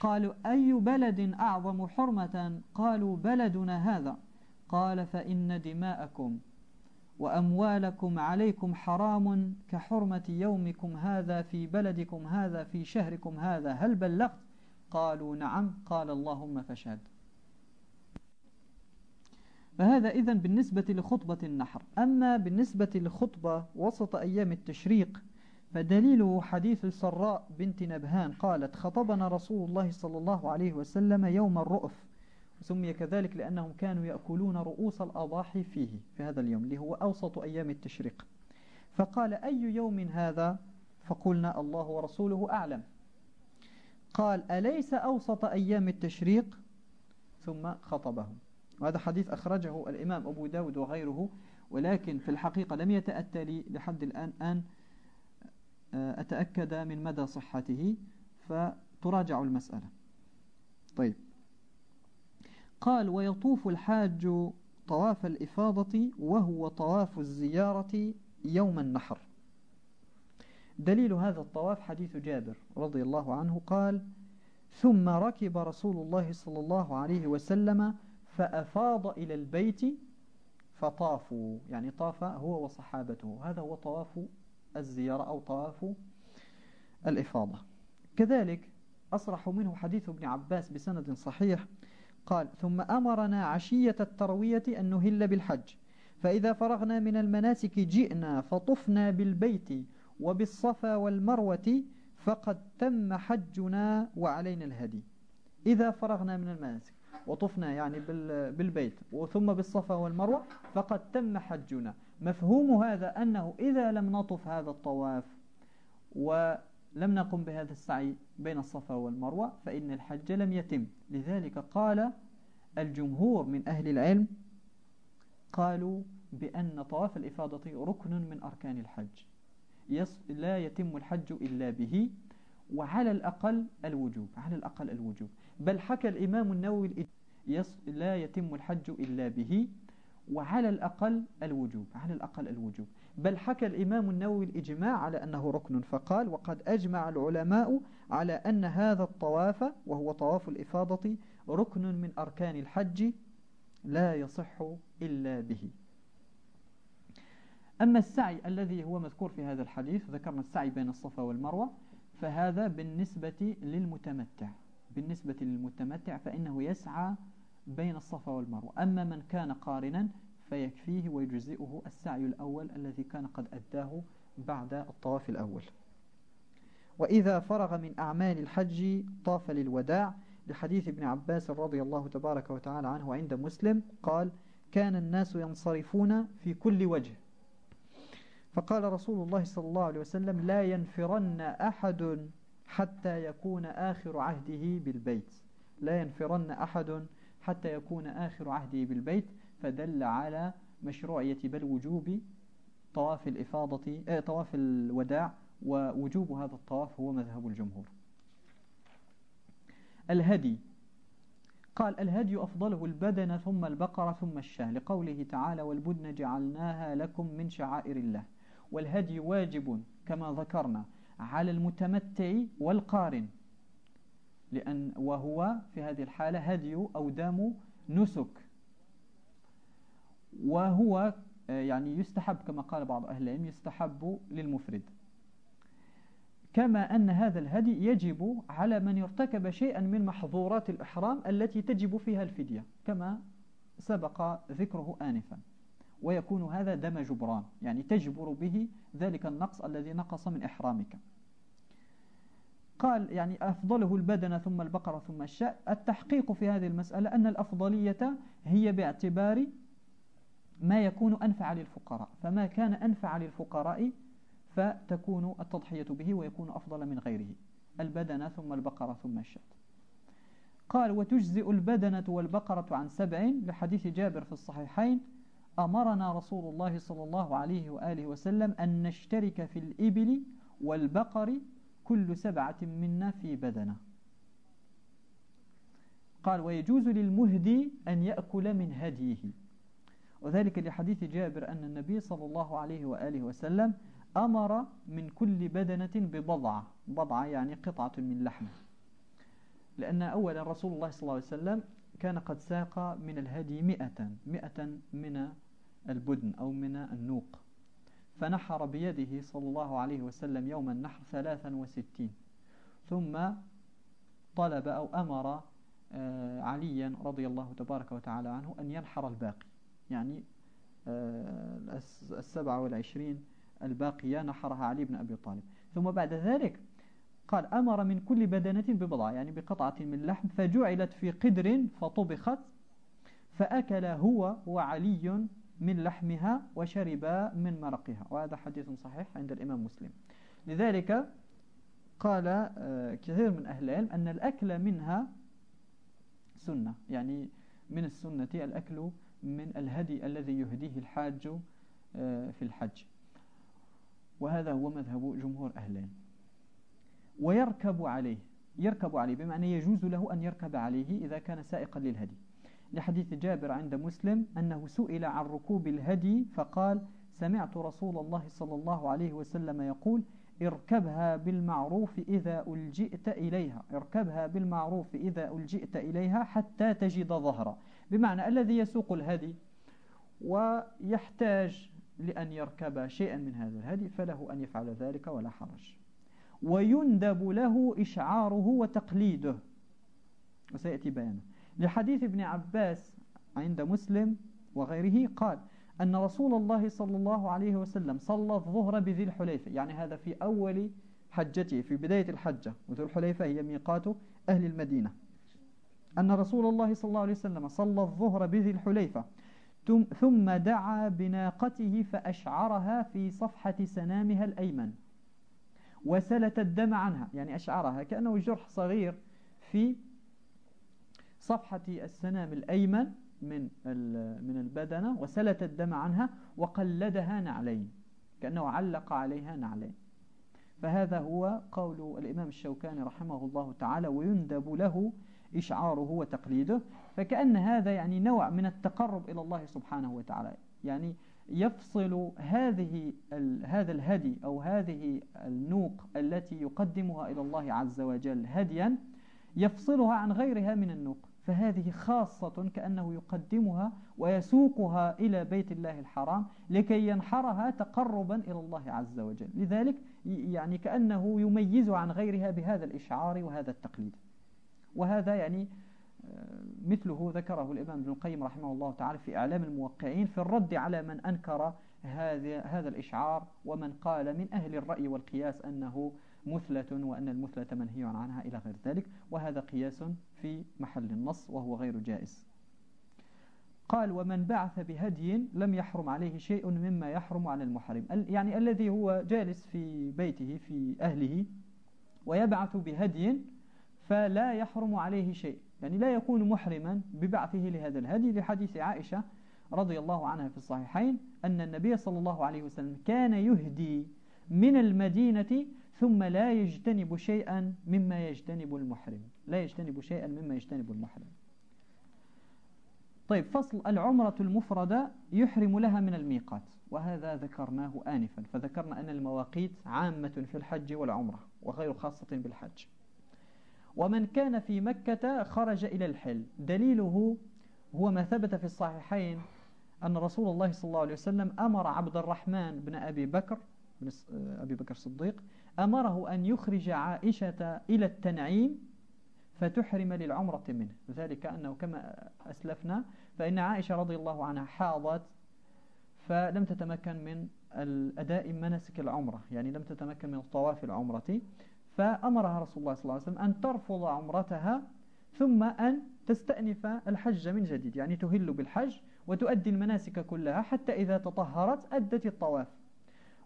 قالوا أي بلد أعظم حرمة؟ قالوا بلدنا هذا. قال فإن دماءكم وأموالكم عليكم حرام كحرمة يومكم هذا في بلدكم هذا في شهركم هذا. هل بلغت؟ قالوا نعم. قال اللهم فاشهد. فهذا إذن بالنسبة لخطبة النحر. أما بالنسبة لخطبة وسط أيام التشريق فدليله حديث السراء بنت نبهان قالت خطبنا رسول الله صلى الله عليه وسلم يوم الرؤف سمي كذلك لأنهم كانوا يأكلون رؤوس الأضاحي فيه في هذا اليوم اللي هو أوسط أيام التشريق. فقال أي يوم هذا؟ فقلنا الله ورسوله أعلم. قال أليس أوسط أيام التشريق؟ ثم خطبهم. وهذا حديث أخرجه الإمام أبو داود وغيره ولكن في الحقيقة لم يتأتى لي لحد الآن أن آه، أتأكد من مدى صحته فتراجع المسألة. طيب. قال ويطوف الحاج طواف الإفاضة وهو طواف الزيارة يوم النحر. دليل هذا الطواف حديث جابر رضي الله عنه قال ثم ركب رسول الله صلى الله عليه وسلم فأفاض إلى البيت فطافوا يعني طاف هو وصحابته. هذا هو طواف الزيارة أو طواف الإفاضة. كذلك أصرح منه حديث ابن عباس بسند صحيح. قال ثم أمرنا عشية التروية أن نهل بالحج. فإذا فرغنا من المناسك جئنا فطفنا بالبيت وبالصفا والمروة فقد تم حجنا وعلينا الهدي. إذا فرغنا من المناسك. وطفنا يعني بالبيت ثم بالصفا والمروة فقد تم حجنا. مفهوم هذا أنه إذا لم نطف هذا الطواف ولم نقم بهذا السعي بين الصفا والمروة فإن الحج لم يتم. لذلك قال الجمهور من أهل العلم قالوا بأن طواف الإفاضة ركن من أركان الحج. لا يتم الحج إلا به وعلى الأقل الوجوب على الأقل الوجوب. بل حكى الإمام النووي لا يتم الحج إلا به وعلى الأقل الوجوب على الأقل الوجوب. بل حكى الإمام النووي الإجماع على أنه ركن فقال وقد أجمع العلماء على أن هذا الطواف وهو طواف الإفاضة ركن من أركان الحج لا يصح إلا به. أما السعي الذي هو مذكور في هذا الحديث ذكرنا السعي بين الصفا والمروة فهذا بالنسبة للمتمتع. بالنسبة للمتمتع فإنه يسعى بين الصفا والمروة. أما من كان قارنا فيكفيه ويجزئه السعي الأول الذي كان قد أداه بعد الطواف الأول. وإذا فرغ من أعمال الحج طاف للوداع. لحديث ابن عباس رضي الله تبارك وتعالى عنه عند مسلم قال كان الناس ينصرفون في كل وجه فقال رسول الله صلى الله عليه وسلم لا ينفرن أحد حتى يكون آخر عهده بالبيت. لا ينفرن أحد حتى يكون آخر عهده بالبيت فدل على مشروعية بل وجوب طواف الإفاضة آه طواف الوداع ووجوب هذا الطواف هو مذهب الجمهور. الهدي. قال الهدي أفضله البدن ثم البقرة ثم الشاة لقوله تعالى والبدن جعلناها لكم من شعائر الله. والهدي واجب كما ذكرنا على المتمتع والقارن. لأن وهو في هذه الحالة هدي أو دام نسك. وهو آه، يعني يستحب كما قال بعض أهل العلم يستحب للمفرد. كما أن هذا الهدي يجب على من ارتكب شيئا من محظورات الإحرام التي تجب فيها الفدية كما سبق ذكره آنفا. ويكون هذا دم جبران يعني تجبر به ذلك النقص الذي نقص من إحرامك. قال يعني أفضله البدن ثم البقرة ثم الشاء التحقيق في هذه المسألة أن الأفضلية هي باعتبار ما يكون أنفع للفقراء. فما كان أنفع للفقراء فتكون التضحية به ويكون أفضل من غيره. البدنة ثم البقرة ثم الشاة قال وتجزئ البدنة والبقرة عن سبع لحديث جابر في الصحيحين. أمرنا رسول الله صلى الله عليه وآله وسلم أن نشترك في الإبل والبقر كل سبعة منا في بدنة. قال ويجوز للمهدي أن يأكل من هديه. وذلك لحديث جابر أن النبي صلى الله عليه وآله وسلم أمر من كل بدنة ببضعة بضعة يعني قطعة من لحم لأن أولا رسول الله صلى الله عليه وسلم كان قد ساق من الهدي مئة مئة من البدن أو من النوق. فنحر بيده صلى الله عليه وسلم يوم النحر ثلاثا وستين. ثم طلب أو أمر آه، عليا رضي الله تبارك وتعالى عنه أن ينحر الباقي. يعني آه، السبعة والعشرين الباقية نحرها علي بن أبي طالب. ثم بعد ذلك قال أمر من كل بدنة ببضعة يعني بقطعة من لحم فجعلت في قدر فطبخت فأكل هو وعلي من لحمها وشربا من مرقها. وهذا حديث صحيح عند الإمام مسلم. لذلك قال آه، كثير من أهل العلم أن الأكل منها سنة. يعني من السنة الأكل من الهدي الذي يهديه الحاج آه، في الحج. وهذا هو مذهب جمهور أهل العلم. ويركب عليه يركب عليه بمعنى يجوز له أن يركب عليه إذا كان سائقا للهدي. لحديث جابر عند مسلم أنه سئل عن ركوب الهدي فقال سمعت رسول الله صلى الله عليه وسلم يقول اركبها بالمعروف إذا ألجئت إليها اركبها بالمعروف إذا ألجئت إليها حتى تجد ظهرا. بمعنى الذي يسوق الهدي ويحتاج لأن يركب شيئا من هذا الهدي فله أن يفعل ذلك ولا حرج. ويندب له إشعاره وتقليده. وسيأتي بيانه. لحديث ابن عباس عند مسلم وغيره قال أن رسول الله صلى الله عليه وسلم صلى الظهر بذي الحليفة يعني هذا في أول حجته في بداية الحجة وذي الحليفة هي ميقات أهل المدينة. أن رسول الله صلى الله عليه وسلم صلى الظهر بذي الحليفة ثم دعا بناقته فأشعرها في صفحة سنامها الأيمن. وسلت الدم عنها يعني أشعرها كأنه جرح صغير في صفحة السنام الأيمن من من البدنة وسلت الدم عنها وقلدها نعلين كأنه علق عليها نعلين. فهذا هو قول الإمام الشوكاني رحمه الله تعالى ويندب له إشعاره وتقليده. فكأن هذا يعني نوع من التقرب إلى الله سبحانه وتعالى. يعني يفصل هذه هذا الهدي أو هذه النوق التي يقدمها إلى الله عز وجل هديا يفصلها عن غيرها من النوق. فهذه خاصة كأنه يقدمها ويسوقها إلى بيت الله الحرام لكي ينحرها تقربا إلى الله عز وجل. لذلك يعني كأنه يميز عن غيرها بهذا الإشعار وهذا التقليد. وهذا يعني آه، مثله ذكره الإمام ابن القيم رحمه الله تعالى في إعلام الموقعين في الرد على من أنكر هذا هذا الإشعار ومن قال من أهل الرأي والقياس أنه مثلة وأن المثلة منهي عنها إلى غير ذلك وهذا قياس في محل النص وهو غير جائز. قال ومن بعث بهدي لم يحرم عليه شيء مما يحرم على المحرم. يعني الذي هو جالس في بيته في أهله ويبعث بهدي فلا يحرم عليه شيء. يعني لا يكون محرما ببعثه لهذا الهدي. لحديث عائشة رضي الله عنها في الصحيحين أن النبي صلى الله عليه وسلم كان يهدي من المدينة ثم لا يجتنب شيئا مما يجتنب المحرم. لا يجتنب شيئا مما يجتنب المحرم. طيب فصل العمرة المفردة يحرم لها من الميقات وهذا ذكرناه آنفا. فذكرنا أن المواقيت عامة في الحج والعمرة وغير خاصة بالحج. ومن كان في مكة خرج إلى الحل. دليله هو ما ثبت في الصحيحين أن رسول الله صلى الله عليه وسلم أمر عبد الرحمن بن أبي بكر بن أبي بكر الصديق أمره أن يخرج عائشة إلى التنعيم فتحرم للعمرة منه. ذلك أنه كما أسلفنا فإن عائشة رضي الله عنها حاضت فلم تتمكن من الأداء مناسك العمرة يعني لم تتمكن من الطواف العمرة. فأمرها رسول الله صلى الله عليه وسلم أن ترفض عمرتها ثم أن تستأنف الحج من جديد يعني تهل بالحج وتؤدي المناسك كلها حتى إذا تطهرت أدت الطواف.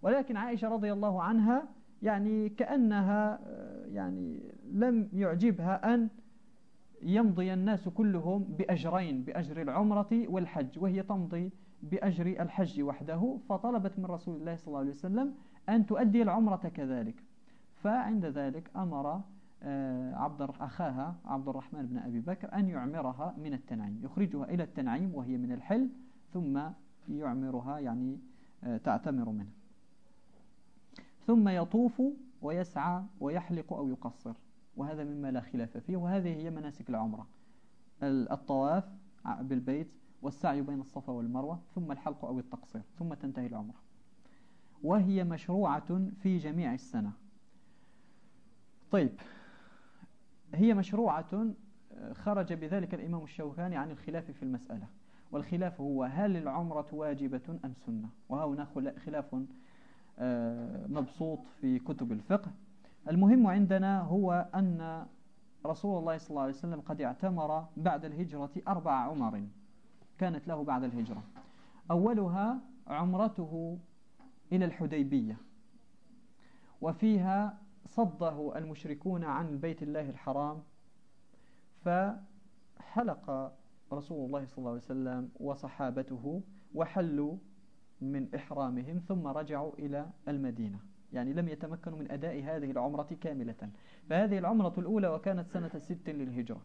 ولكن عائشة رضي الله عنها يعني كأنها يعني لم يعجبها أن يمضي الناس كلهم بأجرين بأجر العمرة والحج وهي تمضي بأجر الحج وحده. فطلبت من رسول الله صلى الله عليه وسلم أن تؤدي العمرة كذلك. فعند ذلك أمر آه، عبد أخاها عبد الرحمن بن أبي بكر أن يعمرها من التنعيم يخرجها إلى التنعيم وهي من الحل ثم يعمرها يعني آه، تعتمر منه. ثم يطوف ويسعى ويحلق أو يقصر. وهذا مما لا خلاف فيه وهذه هي مناسك العمرة. الطواف بالبيت والسعي بين الصفا والمروة ثم الحلق أو التقصير ثم تنتهي العمرة. وهي مشروعة في جميع السنة. طيب هي مشروعة خرج بذلك الإمام الشوكاني عن الخلاف في المسألة. والخلاف هو هل العمرة واجبة أم سنة؟ وهنا خلاف آه، مبسوط في كتب الفقه. المهم عندنا هو أن رسول الله صلى الله عليه وسلم قد اعتمر بعد الهجرة أربع عمر. كانت له بعد الهجرة. أولها عمرته إلى الحديبية وفيها صده المشركون عن بيت الله الحرام فحلق رسول الله صلى الله عليه وسلم وصحابته وحلوا من إحرامهم ثم رجعوا إلى المدينة. يعني لم يتمكنوا من أداء هذه العمرة كاملة. فهذه العمرة الأولى وكانت سنة ست للهجرة.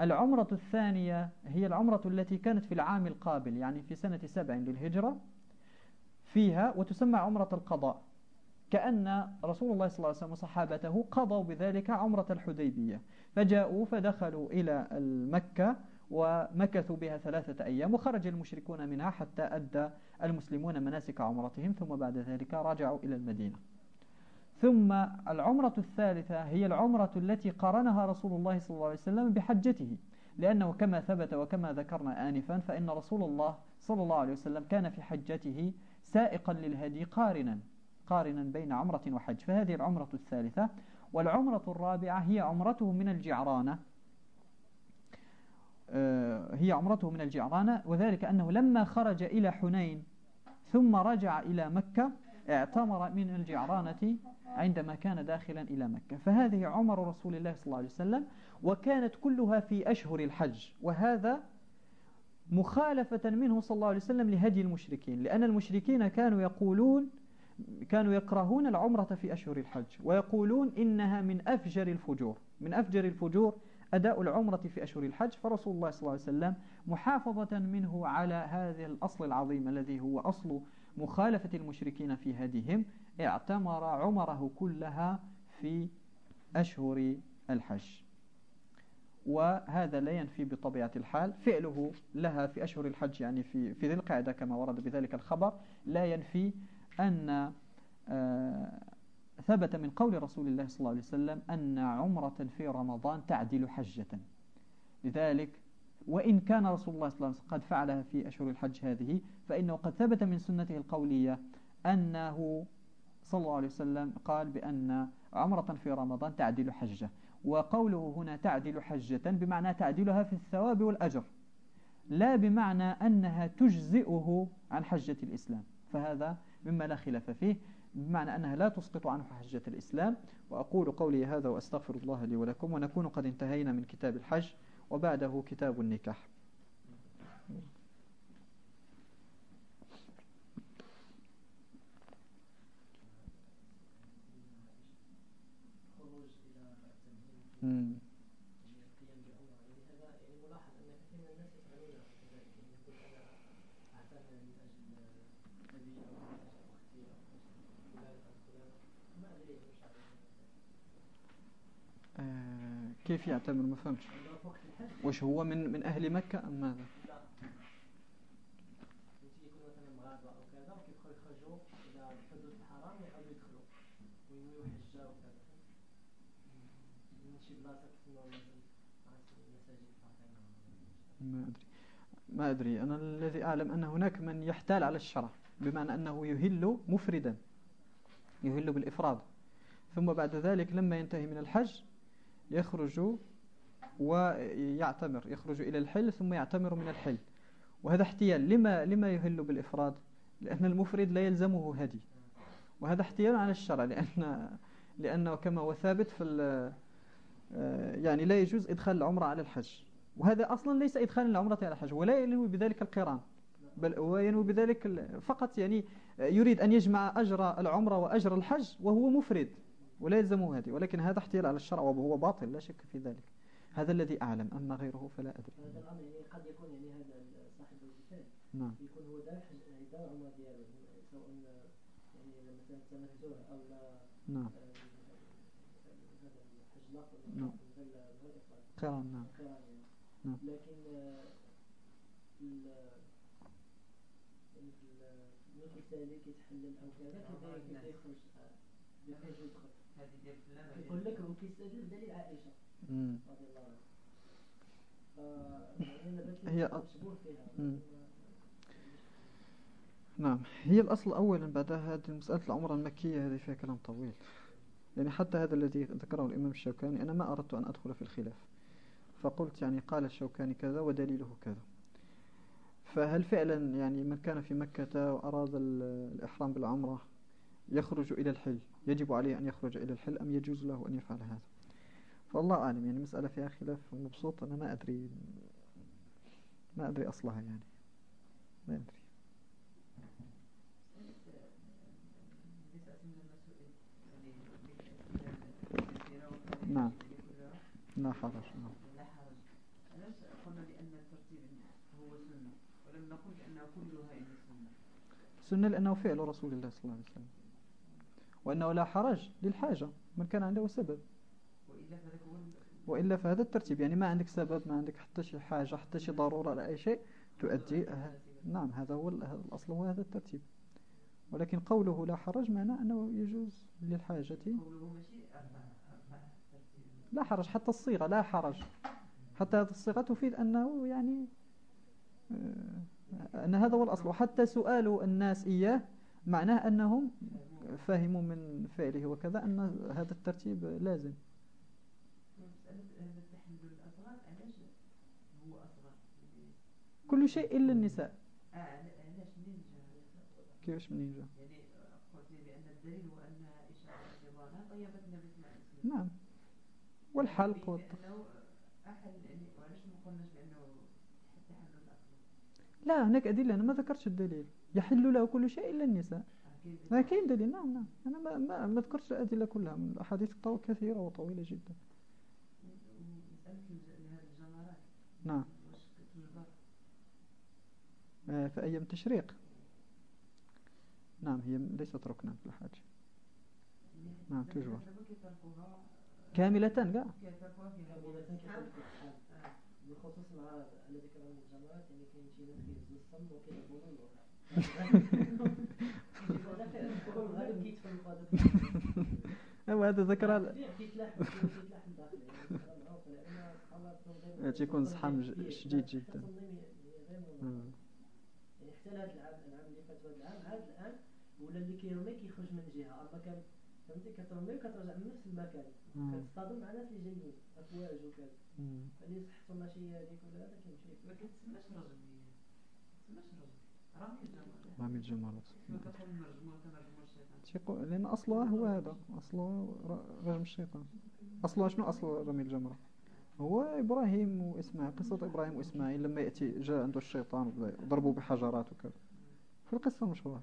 العمرة الثانية هي العمرة التي كانت في العام القابل يعني في سنة سبع للهجرة فيها وتسمى عمرة القضاء. كأن رسول الله صلى الله عليه وسلم وصحابته قضوا بذلك عمرة الحديبية. فجاءوا فدخلوا إلى المكة ومكثوا بها ثلاثة أيام وخرج المشركون منها حتى أدى المسلمون مناسك عمرتهم ثم بعد ذلك رجعوا إلى المدينة. ثم العمرة الثالثة هي العمرة التي قارنها رسول الله صلى الله عليه وسلم بحجته. لأنه كما ثبت وكما ذكرنا آنفا فإن رسول الله صلى الله عليه وسلم كان في حجته سائقا للهدي قارنا قارنا بين عمرة وحج. فهذه العمرة الثالثة والعمرة الرابعة هي عمرته من الجعرانة. آه، هي عمرته من الجعرانة وذلك أنه لما خرج إلى حنين ثم رجع إلى مكة اعتمر من الجعرانة عندما كان داخلا إلى مكة. فهذه عمر رسول الله صلى الله عليه وسلم وكانت كلها في أشهر الحج. وهذا مخالفة منه صلى الله عليه وسلم لهدي المشركين لأن المشركين كانوا يقولون كانوا يكرهون العمرة في أشهر الحج ويقولون إنها من أفجر الفجور. من أفجر الفجور أداء العمرة في أشهر الحج فرسول الله صلى الله عليه وسلم محافظة منه على هذا الأصل العظيم الذي هو أصل مخالفة المشركين في هديهم اعتمر عمره كلها في أشهر الحج. وهذا لا ينفي بطبيعة الحال فعله لها في أشهر الحج يعني في في ذي القعدة كما ورد بذلك الخبر لا ينفي أن آه، ثبت من قول رسول الله صلى الله عليه وسلم أن عمرة في رمضان تعدل حجة. لذلك وإن كان رسول الله صلى الله عليه وسلم قد فعلها في أشهر الحج هذه فإنه قد ثبت من سنته القولية أنه صلى الله عليه وسلم قال بأن عمرة في رمضان تعدل حجة. وقوله هنا تعدل حجة بمعنى تعدلها في الثواب والأجر لا بمعنى أنها تجزئه عن حجة الإسلام. فهذا مما لا خلاف فيه. بمعنى أنها لا تسقط عنه حجة الإسلام وأقول قولي هذا وأستغفر الله لي ولكم ونكون قد انتهينا من كتاب الحج وبعده كتاب النكاح Mm. كيف يعتمر؟ ما فهمتش. واش هو من من أهل مكة أم ماذا؟ ما أدري. ما أدري. أنا الذي أعلم أن هناك من يحتال على الشرع بمعنى أنه يهل مفردا يهل بالإفراد. ثم بعد ذلك لما ينتهي من الحج يخرج ويعتمر يخرج إلى الحل ثم يعتمر من الحل. وهذا احتيال. لما لما يهل بالإفراد؟ لأن المفرد لا يلزمه هدي. وهذا احتيال على الشرع لأن لأنه كما هو ثابت في آه، يعني لا يجوز إدخال العمرة على الحج. وهذا أصلا ليس إدخال العمرة على الحج ولا ينوي بذلك القران بل هو ينوي بذلك فقط يعني يريد أن يجمع أجر العمرة وأجر الحج وهو مفرد. ولا يلزمه هذه ولكن هذا احتيال على الشرع وهو باطل لا شك في ذلك. هذا الذي أعلم أما غيره فلا أدري. هذا الأمر يعني قد يكون يعني هذا صاحب الكتاب. نعم. يكون هو دار يعني دار عمر دياله سواء يعني مثلا تنزه أو نعم. آه، الحجلاق نعم. قران نعم نعم. لكن آه، في السالك يتحلل أو كذا كيف يخرج يخرج يدخل. يقول لك عائشة. رضي الله عنها هي نعم. هي الأصل أولا بعد هذه مسألة العمرة المكية هذه فيها كلام طويل. يعني حتى هذا الذي ذكره الإمام الشوكاني أنا ما أردت أن أدخل في الخلاف. فقلت يعني قال الشوكاني كذا ودليله كذا. فهل فعلا يعني من كان في مكة وأراد الإحرام بالعمرة؟ يخرج إلى الحل يجب عليه أن يخرج إلى الحل أم يجوز له أن يفعل هذا؟ فالله أعلم يعني مسألة فيها خلاف مبسوط أنا ما أدري ما أدري أصلها يعني. ما أدري. نعم. لا حرج نعم. لا حرج علاش قلنا بأن الترتيب هو سنة ولم نقل بأنها كلها سنة سنة لأنه فعل رسول الله صلى الله عليه وسلم. وأنه لا حرج للحاجة من كان عنده سبب. وإلا فهذا الترتيب يعني ما عندك سبب ما عندك حتى شي حاجة حتى شي ضرورة لأي شيء تؤدي. نعم هذا هو الأصل هو هذا الترتيب. ولكن قوله لا حرج معناه أنه يجوز للحاجة. لا حرج حتى الصيغة لا حرج. حتى هذه الصيغة تفيد أنه يعني آه، أن هذا هو الأصل. وحتى سؤال الناس إياه معناه أنهم فهموا من فعله وكذا أن هذا الترتيب لازم. كل شيء إلا النساء. كيفاش منين جا؟ يعني بأن الدليل هو أن إشارة طيبتنا باسم نعم. والحلق والطف لا هناك أدلة أنا ما ذكرتش الدليل. يحل له كل شيء إلا النساء. ما كاين دليل. نعم نعم. أنا ما, ما, ما ذكرتش الأدلة كلها. الأحاديث كثيرة وطويلة جدا. نعم. آه، في أيام تشريق نعم هي ليست ركنا في الحاج. نعم تجبر كاملة كاع بخصوص مع الذي كان من الجماعات يعني كاين شي ناس كيهزوا الصم وكيضربوا *laughs* ايوا هذا ذكر تيكون *laughs* زحام شديد جدا يعني حتى هذا العام العام اللي فات هذا العام عاد الان ولا اللي كيرمي كيخرج من جهه اما كان فهمتي كترمي وكترجع من نفس المكان كتصطدم مع ناس اللي جايين افواج وكذا اللي صحتهم ماشي هذيك ولا هذا كيمشي ما كتسماش رجل ما تسماش رجل رامي الجمرات لأن أصلها هو هذا. أصله رجم الشيطان. أصلها شنو أصل رمي الجمرة؟ هو إبراهيم وإسماعيل قصة إبراهيم وإسماعيل لما يأتي جاء عنده الشيطان وضربوا بحجرات وكذا. في القصة المشهورة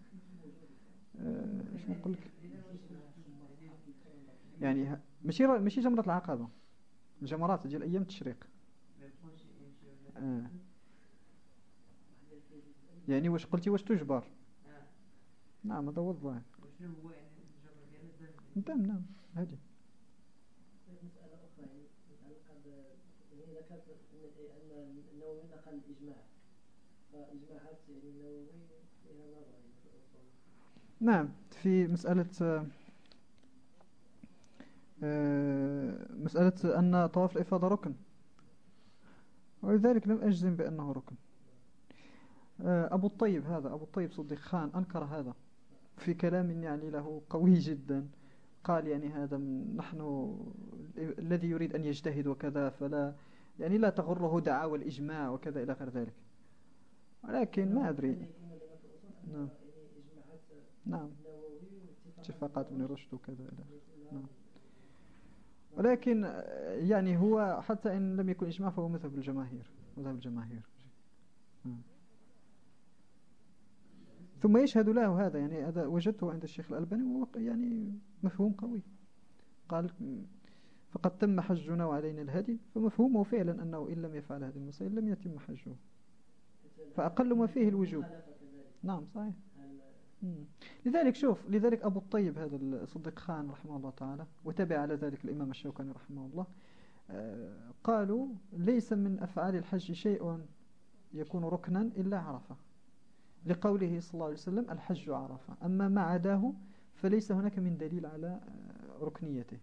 آه، إيش نقول لك؟ يعني ماشي ماشي جمرة العقبة. الجمرات ديال أيام التشريق آه. يعني واش قلتي واش تجبر؟ نعم هذا هو الظاهر. نعم نعم هذه مسألة أخرى يعني متعلقة هي ذكرت أن النووي نقل الإجماع فإجماعات يعني النووي فيها نظر نعم في مسألة آه، مسألة أن طواف الإفاضة ركن. ولذلك لم أجزم بأنه ركن. آه، أبو الطيب هذا أبو الطيب صديق خان أنكر هذا في كلام يعني له قوي جدا. قال يعني هذا نحن الذي يريد أن يجتهد وكذا فلا يعني لا تغره دعاوى الإجماع وكذا إلى غير ذلك. ولكن ما أدري. نعم. نعم. اتفاقات ابن رشد وكذا إلى نعم. ولكن يعني هو حتى إن لم يكن إجماع فهو مذهب الجماهير مذهب الجماهير. نعم. ثم يشهد له هذا يعني هذا وجدته عند الشيخ الألباني يعني مفهوم قوي. قال فقد تم حجنا وعلينا الهدي فمفهومه فعلا أنه إن لم يفعل هذه المسائل لم يتم حجه. فأقل ما فيه الوجوب. نعم صحيح. لذلك شوف لذلك أبو الطيب هذا الصديق خان رحمه الله تعالى وتبع على ذلك الإمام الشوكاني رحمه الله آه، قالوا ليس من أفعال الحج شيء يكون ركنا إلا عرفة. لقوله صلى الله عليه وسلم الحج عرفة أما ما عداه فليس هناك من دليل على ركنيته.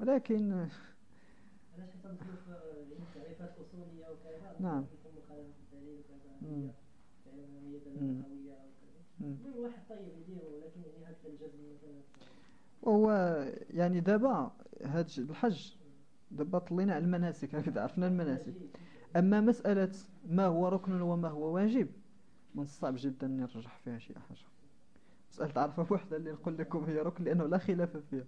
ولكن *laughs* نعم. واحد طيب يديره ولكن يعني هذا الجزم مثلا. وهو يعني دابا هذا الحج دابا طلينا على المناسك هكذا عرفنا المناسك. أما مسألة ما هو ركن وما هو واجب من الصعب جدا أن نرجح فيها شيء حاجة مسألة عرفة بوحدة اللي نقول لكم هي ركن لأنه لا خلاف فيها.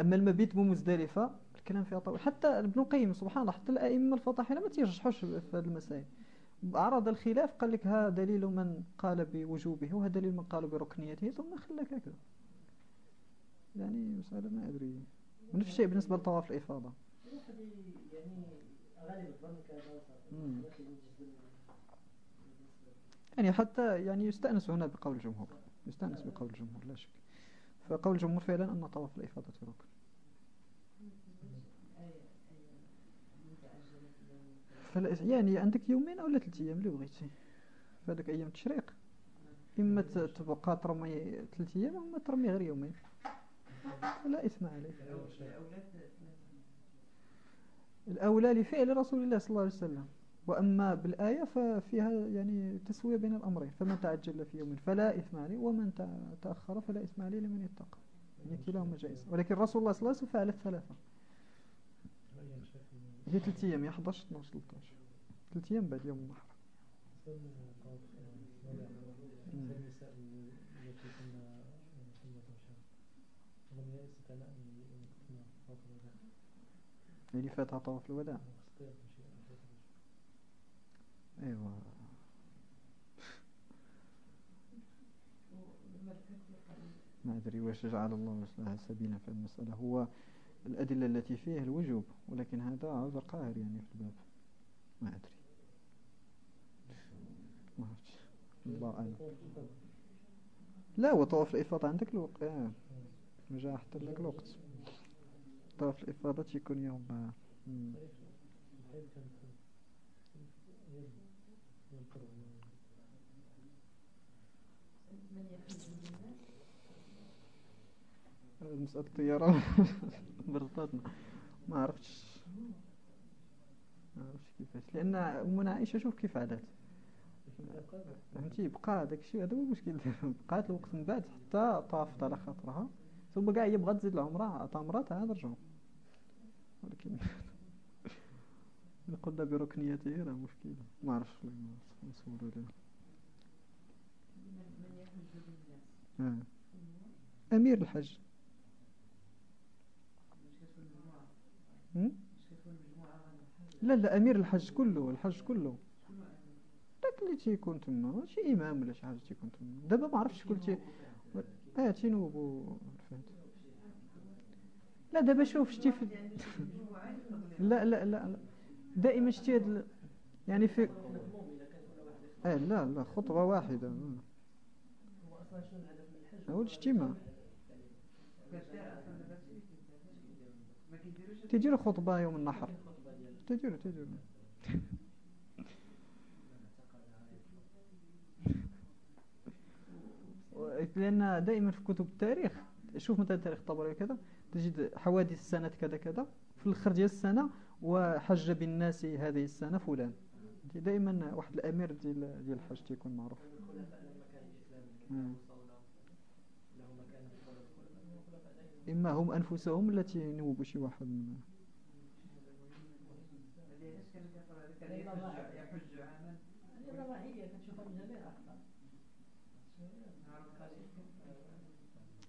أما المبيت بمزدلفة الكلام فيها طويل. حتى ابن القيم سبحان الله حتى الأئمة الفطاحلة ما تيرجحوش في هذه المسائل. عرض الخلاف قال لك ها دليل من قال بوجوبه وها دليل من قال بركنيته ثم خلاك هكذا. يعني مسألة ما أدري. ونفس الشيء بالنسبة لطواف الإفاضة. يعني غالب الظن يعني حتى يعني يستأنس هنا بقول الجمهور يستأنس بقول الجمهور لا شك. فقول الجمهور فعلا أن طواف الإفاضة ركن. يعني عندك يومين أو ثلاث أيام اللي بغيتي. في هذوك أيام التشريق إما تبقى ترمي ثلاث أيام أما ترمي غير يومين. لا إثم عليه الأولى لفعل رسول الله صلى الله عليه وسلم. وأما بالآية ففيها يعني تسوية بين الأمرين فمن تعجل في يوم فلا إثم عليه ومن تأخر فلا إثم عليه لمن يتقى يعني كلاهما جائز. ولكن رسول الله صلى الله عليه وسلم فعل الثلاثة. هي ثلاث أيام يا 11 12 13 ثلاث أيام بعد يوم النحر اللي فاتها طواف الوداع. ايوا ما أدري واش جعل الله لها سبيلا في المسألة. هو الأدلة التي فيه الوجوب ولكن هذا عذر قاهر يعني في الباب. ما أدري. ما الله أعلم. لا وطواف الإفاضة عندك الوقت. آه. جاء حتى لك الوقت. طواف الإفاضة يكون يوم مسألة الطيارة. *laughs* برطاتنا ما عرفتش. ما عرفتش كيفاش. لأن أمنا عائشة شوف كيف عادات. فهمتي؟ بقى داك الشيء هذا هو المشكل. *laughs* بقات الوقت من بعد حتى طافت على خاطرها. ثم كاع هي بغات تزيد العمرة تمرات عاد رجعوا ولكن *laughs* قلنا بركنيته راه مشكل. ما عرفتش نصوروا لها آه. أمير الحج لا لا أمير الحج كله الحج كله. داك اللي تيكون تما شي إمام ولا شي حاجة تيكون تما دابا ما عرفتش شكون تي آه تينوبو. فهمت لا دابا شوف شتي في *laughs* لا لا لا لا. دائما شتي هاد يعني في آه لا لا خطوة واحدة. هو الاجتماع. تيديروا خطبة يوم النحر. تيديروا تيديروا لأن دائما في كتب التاريخ شوف مثلا تاريخ الطبري كذا تجد حوادث سنة كذا كذا في الآخر ديال السنة وحج بالناس هذه السنة فلان. دائما واحد الأمير ديال ديال الحج تيكون معروف. إما هم أنفسهم التي ينوبوا شي واحد من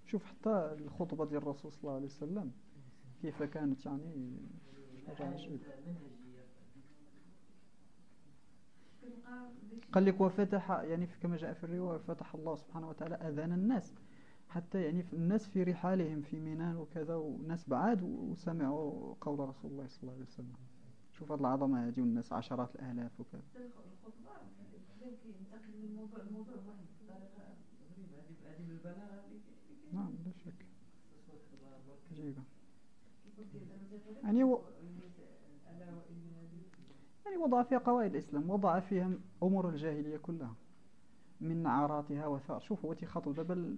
شوف حتى الخطبة ديال الرسول صلى الله عليه وسلم كيف كانت يعني قال لك وفتح يعني كما جاء في الرواية فتح الله سبحانه وتعالى أذان الناس. حتى يعني الناس في رحالهم في ميناء وكذا وناس بعاد وسمعوا قول رسول الله صلى الله عليه وسلم. شوف هذه العظمة هذه والناس عشرات الآلاف وكذا. نعم لا شك. عجيبة. يعني و... يعني وضع فيها قواعد الإسلام وضع فيها أمور الجاهلية كلها. من عاراتها وثار. شوف هو تخاطب دابا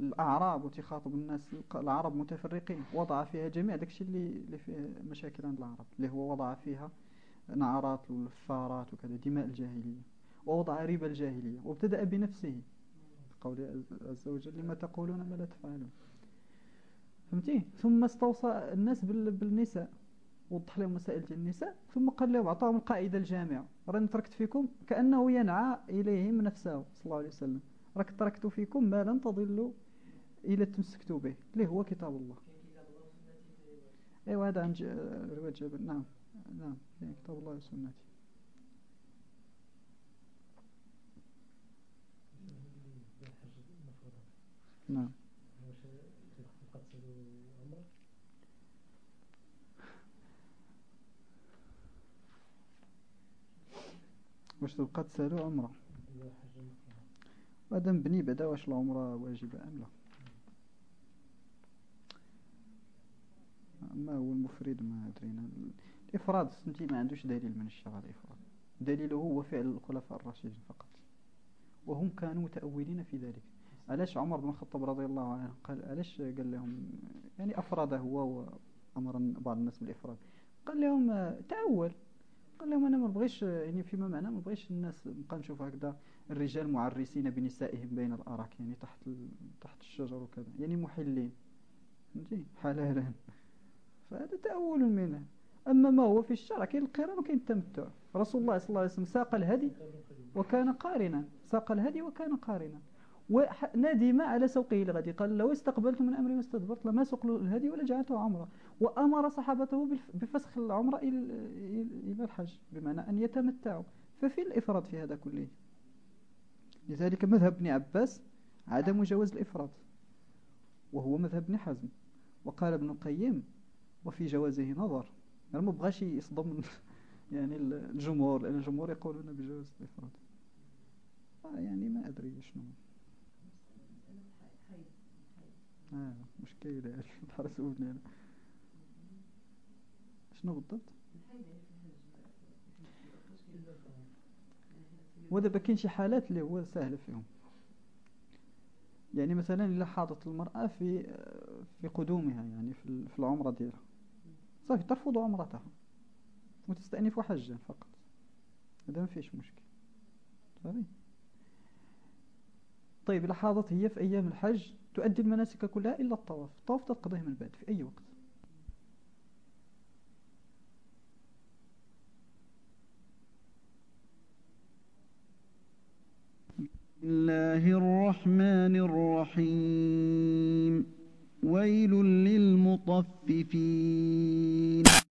الأعراب وتخاطب الناس العرب متفرقين وضع فيها جميع داكشي اللي اللي فيه مشاكل عند العرب اللي هو وضع فيها نعرات والثارات وكذا دماء الجاهلية ووضع ربا الجاهلية وابتدأ بنفسه. قول عز وجل لما تقولون ما لا تفعلون. فهمتي؟ ثم استوصى الناس بالنساء وضح لهم مسائل النساء ثم قال لهم أعطاهم القاعدة الجامعة. راني تركت فيكم كأنه ينعى إليهم نفسه صلى الله عليه وسلم. راك تركت فيكم ما لن تضلوا إلا تمسكتوا به اللي هو كتاب الله. ايوا هذا عن رواية جابر. نعم. نعم. كتاب الله وسنتي. نعم. واش تبقى تسالو عمره هذا مبني بعدا واش العمرة واجبة أم لا. ما هو المفرد ما ادرينا الإفراد سنتي ما عندوش دليل من الشرع الإفراد. دليله هو فعل الخلفاء الراشدين فقط. وهم كانوا متأولين في ذلك. علاش عمر بن الخطاب رضي الله عنه قال علاش قال لهم يعني أفراد هو وأمر بعض الناس بالإفراد. قال لهم تأول. قال لهم أنا ما بغيش يعني فيما معناه ما بغيش الناس نبقى نشوف هكذا الرجال معرسين بنسائهم بين الأراك يعني تحت تحت الشجر وكذا يعني محلين. فهمتي؟ حلالا فهذا تأول منه. أما ما هو في الشرع كاين القران وكاين التمتع. رسول الله صلى الله عليه وسلم ساق الهدي وكان قارنا. ساق الهدي وكان قارنا. وندم على سوقه الغدي قال لو استقبلت من أمري ما استدبرت لما سقل الهدي ولا جعلته عمرة. وأمر صحابته بفسخ العمرة إلى الحج بمعنى أن يتمتعوا. ففي الإفراد في هذا كله. لذلك مذهب ابن عباس عدم جواز الإفراد وهو مذهب ابن حزم. وقال ابن القيم وفي جوازه نظر. يعني ما بغاش يصدم *laughs* يعني الجمهور لأن الجمهور يقولون بجواز الإفراد. آه، يعني ما أدري شنو. آه مشكلة *laughs* الحرس أبني أنا شنو بالضبط؟ ودابا كاين شي حالات اللي هو سهل فيهم. يعني مثلا إلا حاضت المرأة في في قدومها يعني في العمرة ديالها. صافي ترفض عمرتها. وتستأنف حجا فقط. هذا ما فيش مشكل. طيب إذا حاضت هي في أيام الحج تؤدي المناسك كلها إلا الطواف. الطواف تقضيه من بعد في أي وقت. الله الرحمن الرحيم. ويل للمطففين.